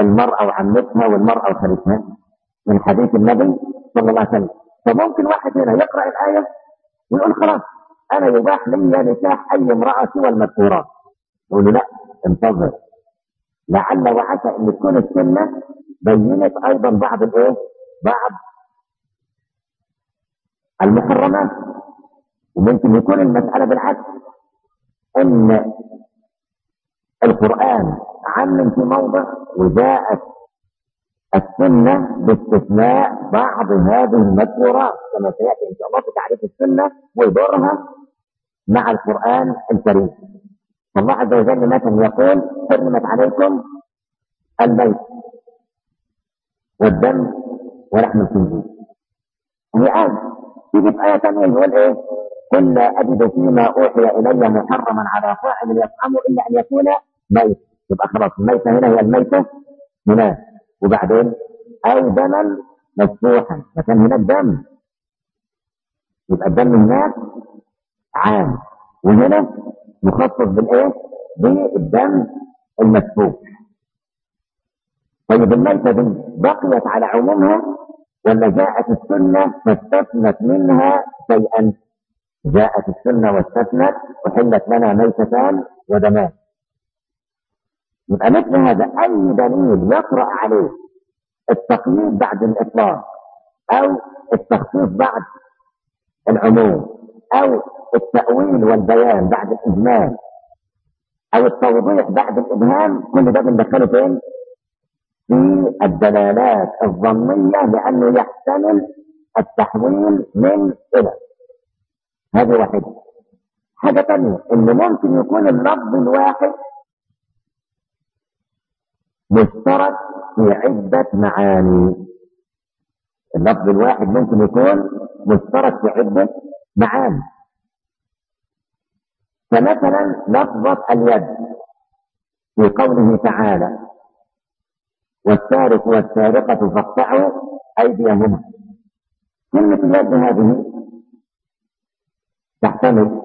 المرأة وعمتها والمرأة وخالتها من حديث النبي صلى الله عليه وسلم؟ فممكن واحد هنا يقرأ الآية ويقول خلاص أنا يباح لي نكاح أي امرأة سوى المذكورات يقول لا انتظر. لعل وعسى أن تكون السنة بينت أيضا بعض الإيه؟ بعض المحرمات. وممكن يكون المسألة بالعكس أن القرآن عمم في موضع وجاءت السنة باستثناء بعض هذه المذكورات كما سيأتي إن شاء الله في تعريف السنة ودورها مع القرآن الكريم. الله عز وجل مثلا يقول حرمت عليكم البيت والدم ولحم الخنزير. هي آية تيجي في آية ثانية يقول إيه قل لا أجد فيما أوحي إلي محرما على فاعل يطعمه إلا أن يكون ميت. يبقى خلاص الميتة هنا هي الميتة هناك وبعدين أو دما مسفوحا فكان هناك دم يبقى الدم هناك عام. وهنا مخصص بالإيه؟ بالدم المسفوح طيب الميتة دي بقيت على عمومها ولا جاءت السنة فاستثنت منها شيئا؟ جاءت السنة واستثنت وحلت لنا ميتتان ودمان يبقى مثل هذا أي دليل يقرأ عليه التقييد بعد الإطلاق أو التخصيص بعد العموم أو التأويل والبيان بعد الإجمال أو التوضيح بعد الإبهام كل ده بندخله فين؟ في الدلالات الظنية لأنه يحتمل التحويل من إلى هذه واحدة. حاجة ثانية إن ممكن يكون اللفظ الواحد مشترك في عدة معاني. اللفظ الواحد ممكن يكون مشترك في عدة معاني. فمثلا لفظة اليد في قوله تعالى والسارق والسارقة فاقطعوا أيديهما. كلمة اليد هذه تحتمل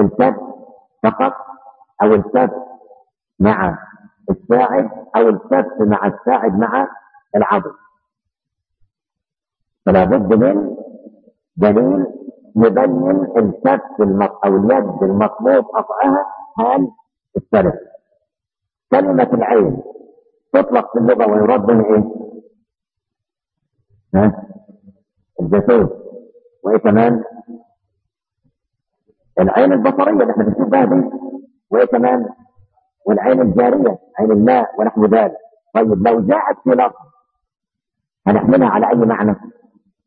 الكف فقط أو الكف مع الساعد أو الكف مع الساعد مع العضل فلا بد من دليل يبين الكف. أو اليد المطلوب قطعها حال السرق كلمة العين تطلق في اللغة ويراد بها إيه؟ ها؟ الجاسوس وإيه كمان؟ العين البصرية اللي إحنا بنشوف بها دي وايه كمان؟ والعين الجارية عين الماء ونحو ذلك طيب لو جاءت في لفظ هنحملها على أي معنى؟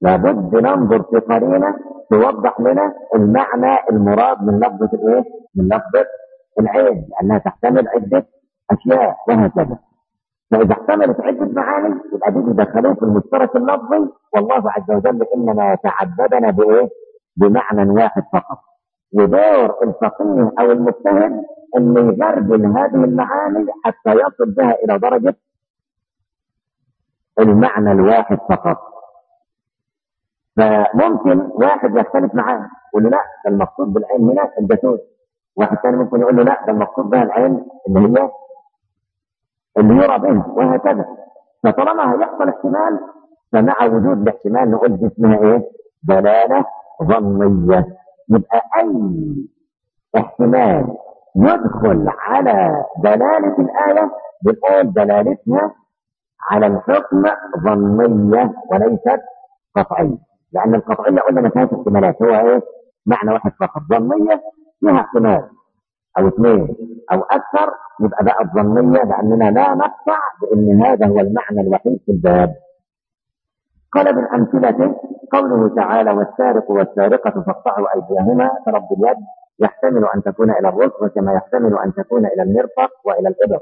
لابد ننظر في قرينة توضح لنا المعنى المراد من لفظة الايه؟ من لفظة العين لأنها تحتمل عدة أشياء وهكذا فإذا احتملت عدة معاني يبقى دي بيدخلوه في المشترك اللفظي والله عز وجل إنما يتعبدنا بإيه؟ بمعنى واحد فقط ودور الفقيه أو المجتهد أن يجرجل هذه المعاني حتى يصل بها إلى درجة المعنى الواحد فقط. فممكن واحد يختلف معاه يقول له لا ده المقصود بالعين هنا الجاسوس واحد ثاني ممكن يقول له لا ده المقصود بها العين اللي هي اللي يرى به وهكذا. فطالما هيحصل احتمال فمع وجود الاحتمال نقول دي اسمها إيه؟ دلالة ظنية. يبقى أي احتمال يدخل على دلالة الآية بنقول دلالتها على الحكم ظنية وليست قطعية. لأن القطعية قلنا ما فيهاش احتمالات هو إيه؟ معنى واحد فقط. ظنية فيها احتمال. أو اثنين. أو أكثر يبقى بقى الظنية لأننا لا نقطع بأن هذا هو المعنى الوحيد في الباب. قال أمثلته قوله تعالى والسارق والسارقة فاقطعوا أيديهما فلفظ اليد يحتمل أن تكون إلى الركب كما يحتمل أن تكون إلى المرفق وإلى الإبط.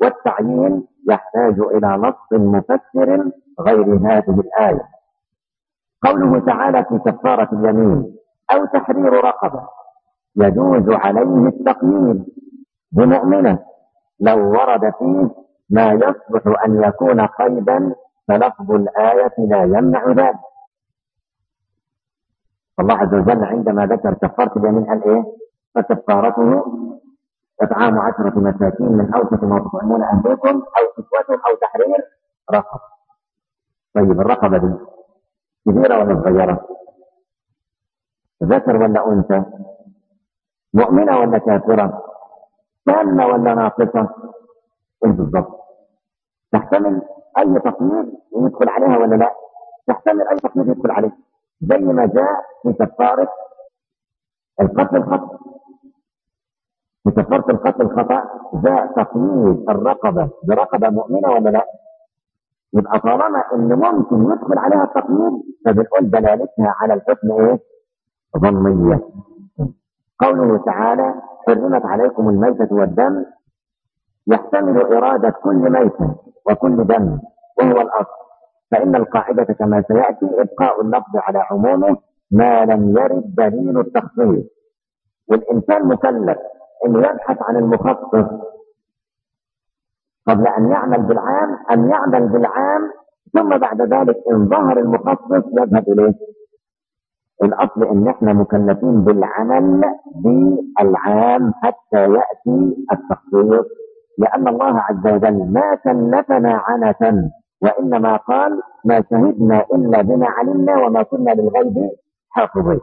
والتعيين يحتاج إلى نص مفسر غير هذه الآية. قوله تعالى في كفارة اليمين أو تحرير رقبة يجوز عليه التقييد. بمؤمنة لو ورد فيه ما يصلح أن يكون قيدا فلفظ الآية لا يمنع ذلك الله عز وجل عندما ذكر اليمين قال إيه فكفارته إطعام عشرة مساكين من أوسط ما تطعمون أهلكم أو كسوتهم أو تحرير رقبة طيب الرقبة دي كبيرة ولا صغيرة؟ ذكر ولا أنثى؟ مؤمنة ولا كافرة؟ تامة ولا ناقصة؟ إيه بالظبط؟ تحتمل أي تقييد يدخل عليها ولا لا؟ تحتمل أي تقييد يدخل عليها زي ما جاء في كفارة القتل الخطأ في كفارة القتل الخطأ جاء تقييد الرقبة برقبة مؤمنة ولا لا؟ يبقى طالما إن ممكن يدخل عليها التقييد فبنقول دلالتها على الحكم إيه؟ ظنية. قوله تعالى حرمت عليكم الميتة والدم يحتمل إرادة كل ميتة وكل دم وهو الأصل. فإن القاعدة كما سيأتي إبقاء اللفظ على عمومه ما لم يرد دليل التخصيص. والإنسان مكلف أن يبحث عن المخصص قبل أن يعمل بالعام أن يعمل بالعام ثم بعد ذلك إن ظهر المخصص يذهب إليه. الأصل إن إحنا مكلفين بالعمل بالعام حتى يأتي التخصيص. لأن الله عز وجل ما كلفنا عنة وإنما قال ما شهدنا إلا بما علمنا وما كنا للغيب حافظين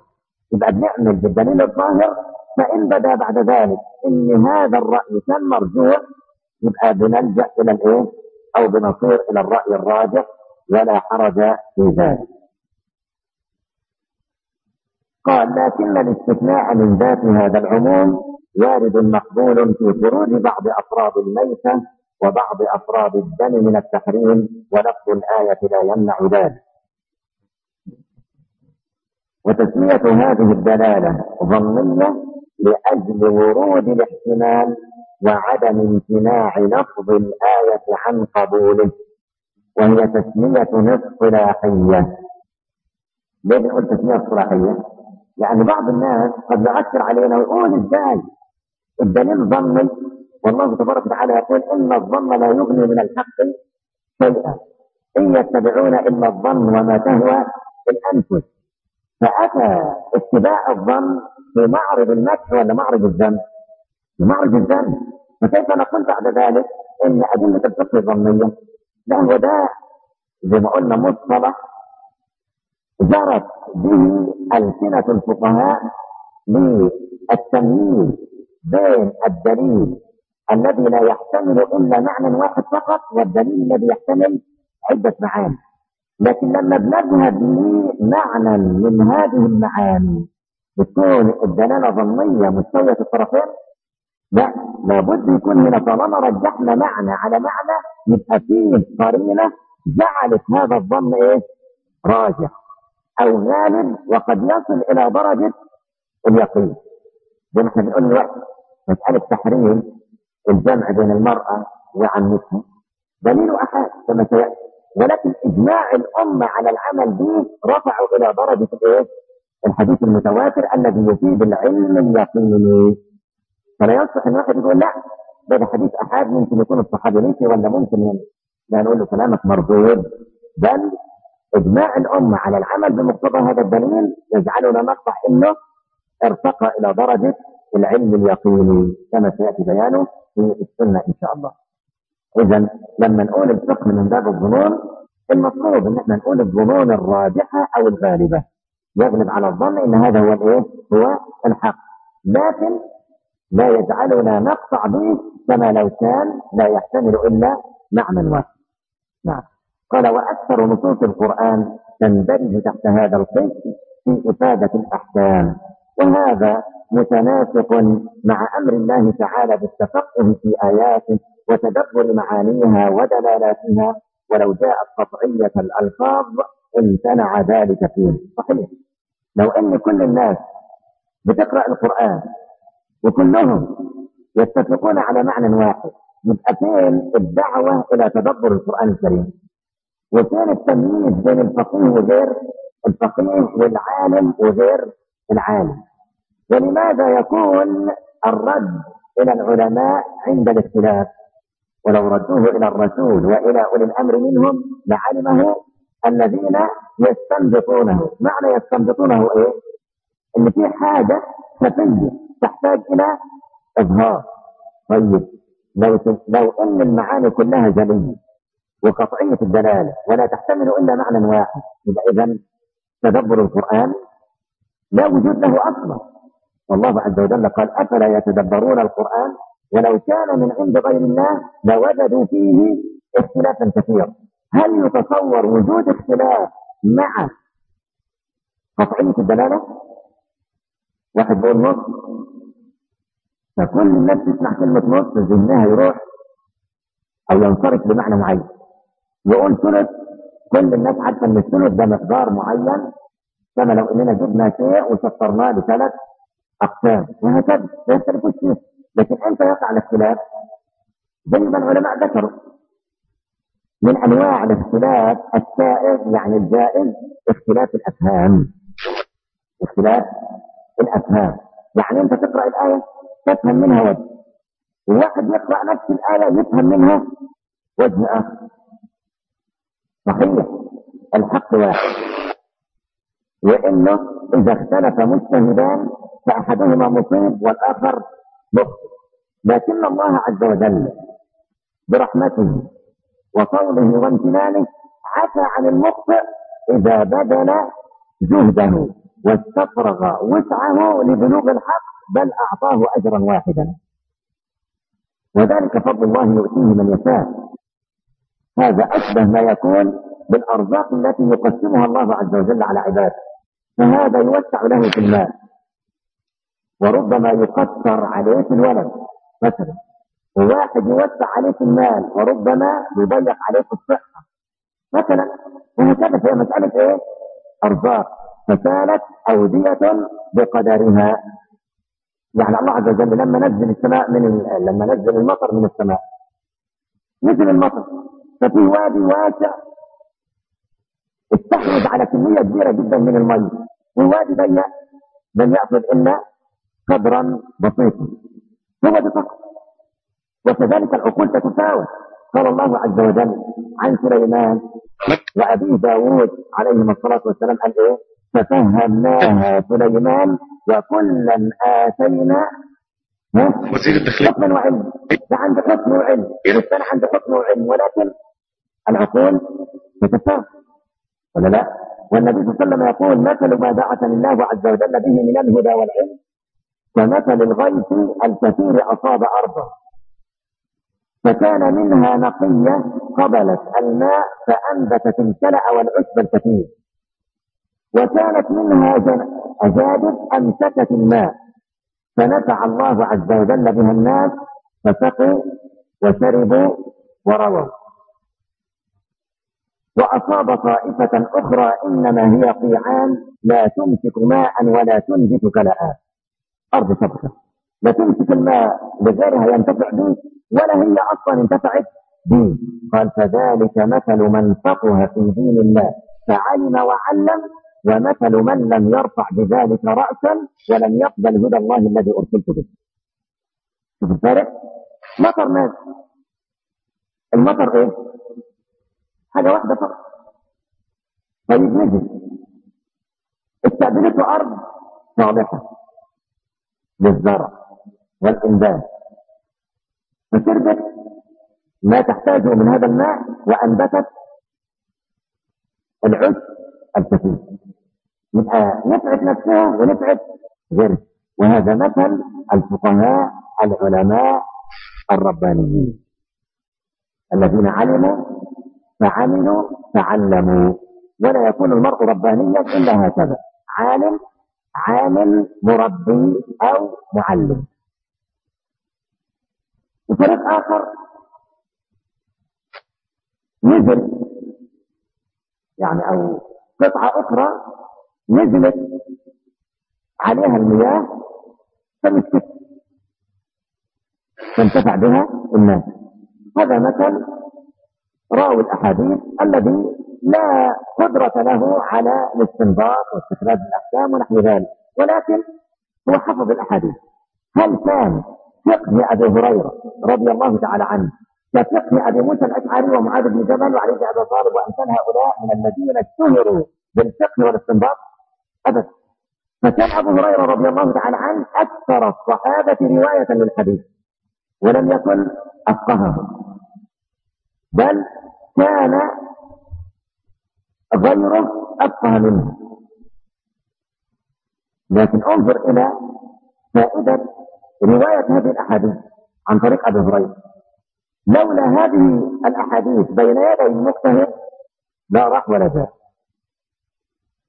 يبقى بنعمل بالدليل الظاهر فإن بدا بعد ذلك إن هذا الرأي كان مرجوع يبقى بنلجأ إلى الإيه؟ أو بنصير إلى الرأي الراجح ولا حرج في ذلك. قال لكن الاستثناء من ذات هذا العموم وارد مقبول في خروج بعض أفراد الميتة وبعض أفراد الدم من التحريم ولفظ الآية لا يمنع ذلك. وتسمية هذه الدلالة ظنية لأجل ورود الاحتمال وعدم امتناع لفظ الآية عن قبوله وهي تسمية اصطلاحية ليه بنقول تسمية اصطلاحية؟ يعني بعض الناس قد يعثر علينا ويقول إزاي الدليل ظني والله تبارك وتعالى يقول إن الظن لا يغني من الحق شيئا إن يتبعون إلا الظن وما تهوى الأنفس فأتى اتباع الظن في معرض المدح ولا معرض الذنب؟ في معرض الذنب فكيف نقول بعد ذلك إن أدلة الفقه؟ لا هو ده زي ما قلنا مصطلح جرت به ألسنة الفقهاء للتمييز بين الدليل الذي لا يحتمل إلا معنى واحد فقط والدليل الذي يحتمل عدة معاني. لكن لما بنذهب لمعنى من هذه المعاني بتكون الدلالة ظنية مستوية الطرفين. لا لابد يكون هنا طالما رجحنا معنى على معنى يبقى فيه قرينة جعلت هذا الظن إيه؟ راجح. أو غالب وقد يصل إلى درجة اليقين. زي ما إحنا بنقول مسألة تحريم الجمع بين المرأة وعمتها دليل أحاد كما سيأتي. ولكن إجماع الأمة على العمل به رفعوا إلى درجة الإيه؟ الحديث المتواتر الذي يفيد العلم اليقيني. فلا يصح أن واحد يقول لا ده, حديث أحاد ممكن يكون الصحابي نسي ولا ممكن يعني. لا نقول له كلامك مردود بل إجماع الأمة على العمل بمقتضى هذا الدليل يجعلنا نقطع إنه ارتقى إلى درجة العلم اليقيني كما سيأتي بيانه في السنة إن شاء الله. اذا لما نقول الفقه من باب الظنون المفروض إن إحنا نقول الظنون الراجحه أو الغالبة يغلب على الظن إن هذا هو الإيه؟ هو الحق. لكن لا يجعلنا نقطع به كما لو كان لا يحتمل إلا معنى واحد. نعم. قال وأكثر نصوص القرآن تندرج تحت هذا القسم في إفادة الأحكام. وهذا متناسق مع أمر الله تعالى بالتفقه في آياته وتدبر معانيها ودلالاتها ولو جاءت قطعية الألفاظ امتنع ذلك فيه صحيح. لو أن كل الناس بتقرأ القرآن وكلهم يتفقون على معنى واحد يبقى فين الدعوة إلى تدبر القرآن الكريم. وفين التمييز بين الفقيه وغير الفقيه والعالم وغير العالم. ولماذا يكون الرد إلى العلماء عند الاختلاف؟ ولو ردوه إلى الرسول وإلى أولي الأمر منهم لعلمه الذين يستنبطونه. معنى يستنبطونه إيه؟ إن في حاجة خفيه تحتاج إلى إظهار. طيب لو لو إن المعاني كلها جلية وقطعية الدلالة ولا تحتمل إلا معنى واحد يبقى إذا تدبر القرآن لا وجود له أصلا. والله عز وجل قال أفلا يتدبرون القرآن؟ ولو كان من عند غير الله لوجدوا فيه اختلافا كثيرا. هل يتصور وجود اختلاف مع قطعية الدلالة؟ واحد بيقول نص. فكل الناس تسمع كلمة نص ذهنها يروح أو ينصرف لمعنى معين. يقول ثلث كل الناس عارفه إن الثلث ده مقدار معين. كما لو إننا جبنا شيء وسطرناه لثلاث أقسام. وهكذا لا يختلفوا فيه لكن إمتى يقع الاختلاف؟ زي ما العلماء ذكروا. من أنواع الاختلاف السائغ يعني الجائز اختلاف الأفهام. اختلاف الأفهام. يعني أنت تقرأ الآية تفهم منها وجه. وواحد يقرأ نفس الآية يفهم منها وجه آخر. صحيح. الحق واحد. وانه إذا اختلف مجتهدان فأحدهما مصيب والآخر مخطئ. لكن الله عز وجل برحمته وطوله وامتنانه عفى عن المخطئ إذا بذل جهده واستفرغ وسعه لبلوغ الحق بل أعطاه أجرا واحدا. وذلك فضل الله يؤتيه من يشاء. هذا أشبه ما يكون بالأرزاق التي يقسمها الله عز وجل على عباده فهذا يوسع له في المال. وربما يقصر عليه في الولد مثلا وواحد يوسع عليه في المال وربما يضيق عليه في الصحة. مثلا وهكذا في مسألة إيه؟ أرزاق. فكانت أودية بقدرها. يعني الله عز وجل لما نزل السماء من. لما نزل المطر من السماء. نزل المطر. ففي وادي واسع. استحوذ على كمية كبيرة جدا من المية والوادي ضيق لم يأخذ إلا قدرا بسيطا. هو ده فقط وكذلك العقول تتفاوت. قال الله عز وجل عن سليمان وأبي داود عليهم الصلاة والسلام قال إيه؟ ففهمناها. سليمان وكلا آتينا وزير الداخلية. حكما وعلم ده عنده حكم وعلم. والثاني عنده حكم وعلم. ولكن العقول تتفاوت ولا لا؟ والنبي صلى الله عليه وسلم يقول مثل ما بعثني الله عز وجل به من الهدى والعلم كمثل الغيث الكثير أصاب أرضا فكان منها نقية قبلت الماء فأنبتت الكلأ والعشب الكثير وكانت منها أجادب أمسكت الماء فنفع الله عز وجل بها الناس فسقوا وشربوا ورووا. وأصاب طائفة أخرى إنما هي قيعان لا تمسك ماء ولا تنبت كلاء أرض سبخة لا تمسك الماء لغيرها ينتفع به ولا هي أصلا انتفعت به. قال فذلك مثل من فقه في دين الله. فعلم وعلم ومثل من لم يرفع بذلك رأسا ولم يقبل هدى الله الذي أرسلت به. شوف الفارق. مطر ناس. المطر إيه؟ حاجة واحدة فقط. طيب نزل استقبلته أرض صالحة للزرع والإنبات فشربت ما تحتاجه من هذا الماء وأنبتت العشب الكثير يبقى نفعت نفسها ونفعت غيرها. وهذا مثل الفقهاء العلماء الربانيين الذين علموا فعملوا فعلموا. ولا يكون المرء ربانيا إلا هكذا. عالم عامل مربي أو معلم. وفريق آخر نزل. يعني أو قطعة أخرى نزلت عليها المياه فمسكت. فانتفع بها الناس. هذا مثل راوي الأحاديث الذي لا قدرة له على الاستنباط واستخراج الأحكام ونحو ذلك. ولكن هو حفظ الأحاديث. هل كان فقه أبي هريرة رضي الله تعالى عنه كفقه أبي موسى الأشعري ومعاذ بن جبل وعلي بن أبي طالب وأمثال هؤلاء من الذين اشتهروا بالفقه والاستنباط؟ أبدا. فكان أبو هريرة رضي الله تعالى عنه أكثر الصحابة رواية للحديث ولم يكن أفقههم. بل كان غيره أفقه منه. لكن انظر إلى فائدة رواية هذه الأحاديث عن طريق أبي هريرة. لولا هذه الأحاديث بين يدي المجتهد لا راح ولا جاء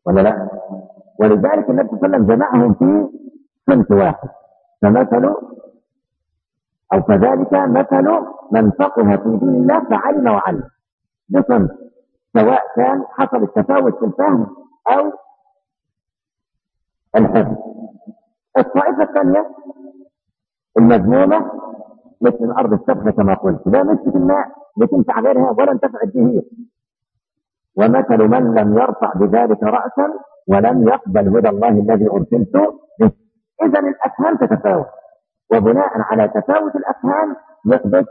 ولا لا؟ ولذلك النبي صلى الله عليه وسلم جمعهم في صنف واحد. فمثل أو كذلك مثل من فقه في دين الله فعلم وعلم. بصنف سواء كان حصل التفاوت في الفهم أو الحفظ. الطائفة الثانية المذمومة مثل الأرض السبخة كما قلت. لا مسك الماء لتنفع غيرها ولا انتفعت به. ومثل من لم يرفع بذلك رأسا ولم يقبل هدى الله الذي أرسلت به. إذا الأفهام تتفاوت. وبناء على تفاوت الأفهام يحدث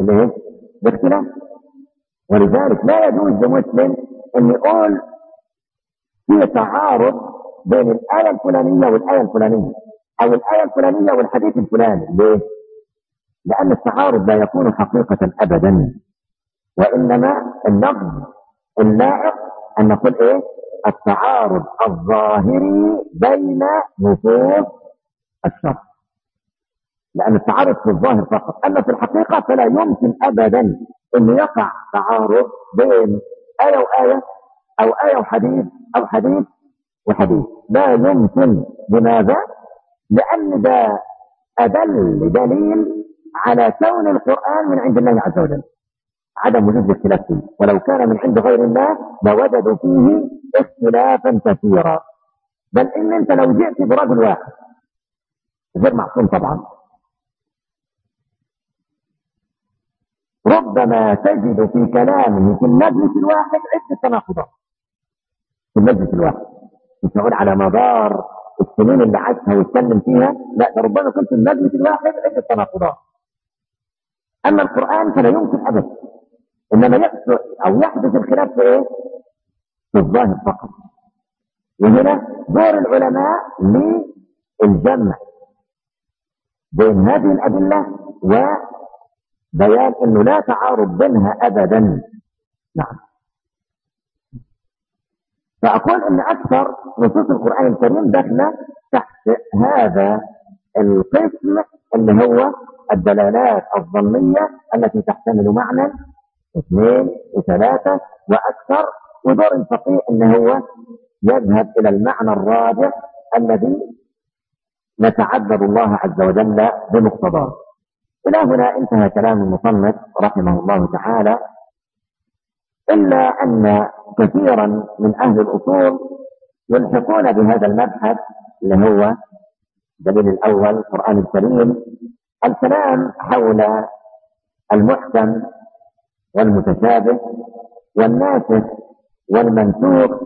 اللي هي ولذلك لا يجوز لمسلم أن يقول في تعارض بين الآية الفلانية والآية الفلانية أو الآية الفلانية والحديث الفلاني. ليه؟ لأن التعارض لا يكون حقيقة أبدا وإنما اللفظ اللائق أن نقول إيه؟ التعارض الظاهري بين نصوص الشرع لأن التعارض في الظاهر فقط أما في الحقيقة فلا يمكن أبدا أن يقع تعارض بين آية وآية أو آية وحديث أو حديث وحديث. لا يمكن. لماذا؟ لأن ده أدل دليل على كون القرآن من عند الله عز وجل. عدم وجود الاختلاف فيه. ولو كان من عند غير الله لوجدوا فيه اختلافا كثيرا. بل إن أنت لو جئت برجل واحد غير معصوم طبعا. ربما تجد في كلامه في المجلس الواحد عدة تناقضات. في المجلس الواحد. مش على مدار السنين اللي عاشها واتكلم فيها. لا ده ربما يكون في المجلس الواحد عدة تناقضات. أما القرآن فلا يمكن ابدا. إنما يحدث أو يحدث الخلاف في إيه؟ في الظاهر فقط. وهنا دور العلماء للجمع. بين هذه الأدلة وبيان انه لا تعارض بينها ابدا. نعم. فأقول أن أكثر نصوص القرآن الكريم داخلة تحت هذا القسم اللي هو الدلالات الظنية التي تحتمل معنى اثنين وثلاثة وأكثر. ودور الفقيه أن هو يذهب إلى المعنى الراجح الذي نتعبد الله عز وجل بمقتضاه. إلى هنا انتهى كلام المصنف رحمه الله تعالى. إلا أن كثيرا من أهل الأصول يلحقون بهذا المبحث اللي هو الدليل الأول القرآن الكريم الكلام حول المحكم والمتشابه والناسخ والمنسوخ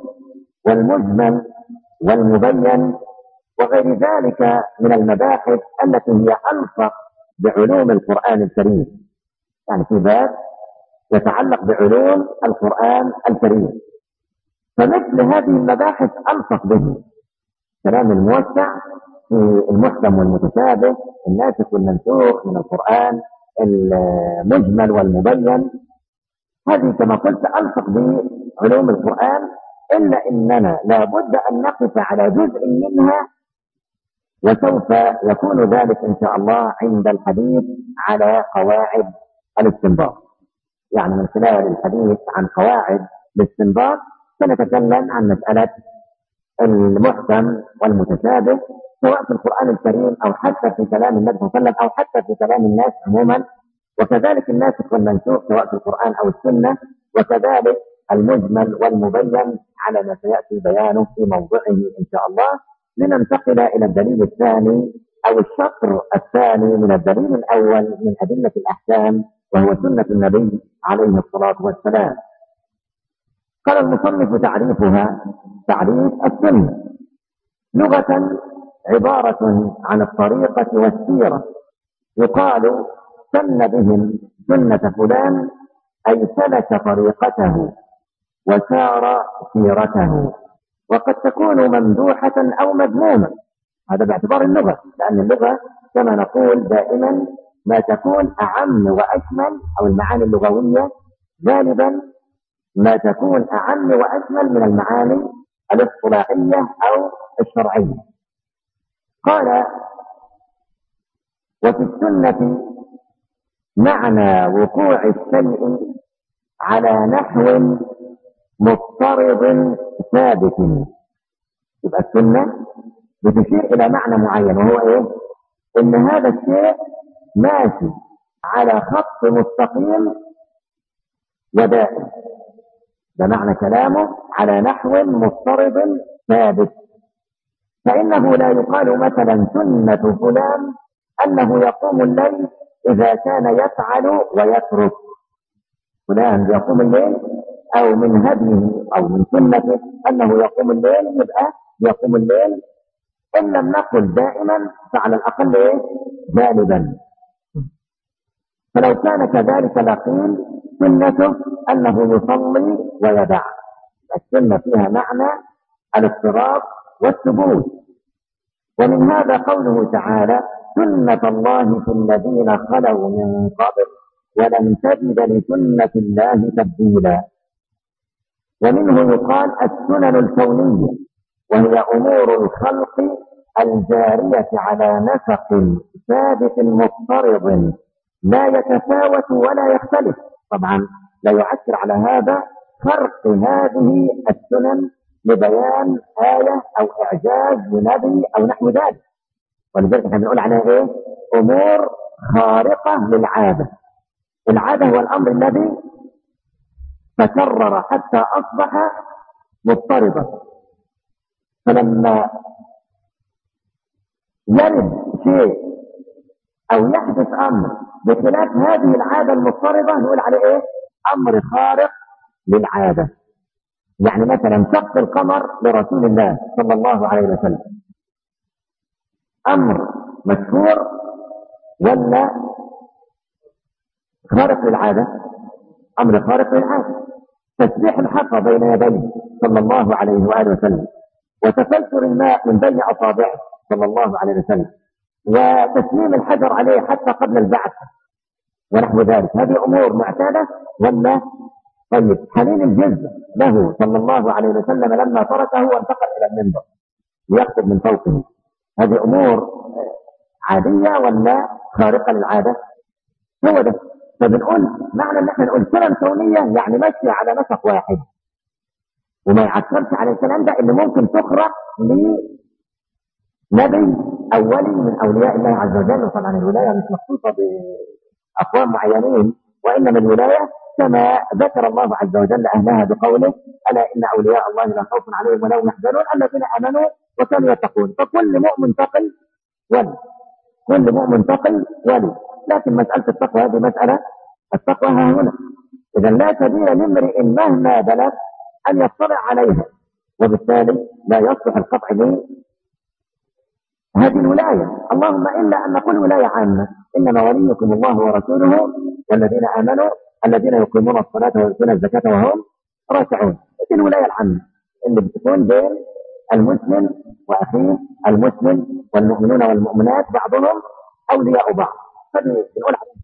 والمجمل والمبين وغير ذلك من المباحث التي هي ألصق بعلوم القرآن الكريم. يعني في باب يتعلق بعلوم القرآن الكريم. فمثل هذه المباحث ألصق به. كلام الموسع في المحكم والمتشابه الناسخ والمنسوخ من القرآن المجمل والمبين. هذه كما قلت ألصق بعلوم القرآن إلا إننا لابد أن نقف على جزء منها وسوف يكون ذلك إن شاء الله عند الحديث على قواعد الاستنباط. يعني من خلال الحديث عن قواعد الاستنباط سنتكلم عن مسألة المحكم والمتشابه سواء في القرآن الكريم أو حتى في كلام النبي صلى الله عليه وسلم أو حتى في كلام الناس عموما. وكذلك الناسخ والمنسوخ سواء في القرآن أو السنة. وكذلك المجمل والمبين على ما سيأتي بيانه في موضعه إن شاء الله. لننتقل إلى الدليل الثاني أو الشطر الثاني من الدليل الأول من أدلة الأحكام وهو سنة النبي عليه الصلاة والسلام. قال المصنف تعريفها تعريف السنة. لغة عبارة عن الطريقة والسيرة. يقال سن بهم سنة فلان أي سلك طريقته وسار سيرته. وقد تكون ممدوحة أو مذمومة. هذا باعتبار اللغة لأن اللغة كما نقول دائما ما تكون أعم وأشمل أو المعاني اللغوية غالبا ما تكون أعم وأشمل من المعاني الاصطلاحية أو الشرعية. قال وفي السنة معنى وقوع الشيء على نحو مضطرب ثابت. يبقى السنة بتشير إلى معنى معين وهو إيه؟ إن هذا الشيء ماشي على خط مستقيم ودائم. ده معنى كلامه على نحو مضطرب ثابت. فإنه لا يقال مثلا سنة فلان أنه يقوم الليل إذا كان يفعل ويترك. فلان يقوم الليل أو من هديه أو من سنته أنه يقوم الليل يبقى يقوم الليل. إن لم نقل دائما فعلى الأقل إيه؟ غالبا فلو كان كذلك لقيل سنته أنه يصلي ويدع. السنة فيها معنى الاضطراب والثبوت. ومن هذا قوله تعالى سنة الله في الذين خلوا من قبل ولن تجد لسنة الله تبديلا. ومنه يقال السنن الكونية وهي أمور الخلق الجارية على نسق ثابت مضطرب لا يتفاوت ولا يختلف. طبعا لا يؤثر على هذا فرق هذه السنن لبيان آية أو إعجاز لنبي أو نحو ذلك. ولذلك إحنا بنقول عنها إيه؟ أمور خارقة للعادة. العادة هو الأمر الذي تكرر حتى أصبح مضطربا. فلما يرد شيء أو يحدث أمر بخلاف هذه العادة المضطربة نقول عليه إيه؟ أمر خارق للعادة. يعني مثلا شق القمر لرسول الله صلى الله عليه وسلم. أمر مشهور ولا خارق للعادة؟ أمر خارق للعادة تسبيح الحصى بين يديه صلى الله عليه وآله وسلم وتفلتر الماء من بين أصابعه صلى الله عليه وسلم وتسليم الحجر عليه حتى قبل البعث. ونحو ذلك. هذه أمور معتادة ولا؟ طيب حنين الجزء له صلى الله عليه وسلم لما تركه وانتقل إلى المنبر ليخطب من فوقه. هذه أمور عادية ولا خارقة للعادة؟ هو ده. فبنقول معنى إن إحنا نقول سنن كونية يعني ماشية على نسق واحد. وما يعكرش على الكلام ده اللي ممكن تخرق لنبي أولي من أولياء الله عز وجل. وطبعا الولاية مش مخصوصة بأقوام معينين وإنما الولاية كما ذكر الله عز وجل أهلها بقوله ألا إن أولياء الله لا خوف عليهم ولا هم يحزنون؟ الذين آمنوا وكانوا يتقون. فكل مؤمن تقل ولي. كل مؤمن تقل ولي. لكن مسألة التقوى هذه مسألة التقوى ها هنا. إذا لا سبيل لامرئ مهما بلغ أن يطلع عليها وبالتالي لا يصلح القطع هذه الولاية. اللهم إلا أن نقول ولاية عامة. إنما وليكم الله ورسوله والذين آمنوا الذين يقيمون الصلاة ويؤتون الزكاة وهم راكعون. هذه الولاية العامة. اللي بتكون بين المسلم وأخيه المسلم والمؤمنون والمؤمنات بعضهم أولياء بعض. carne de.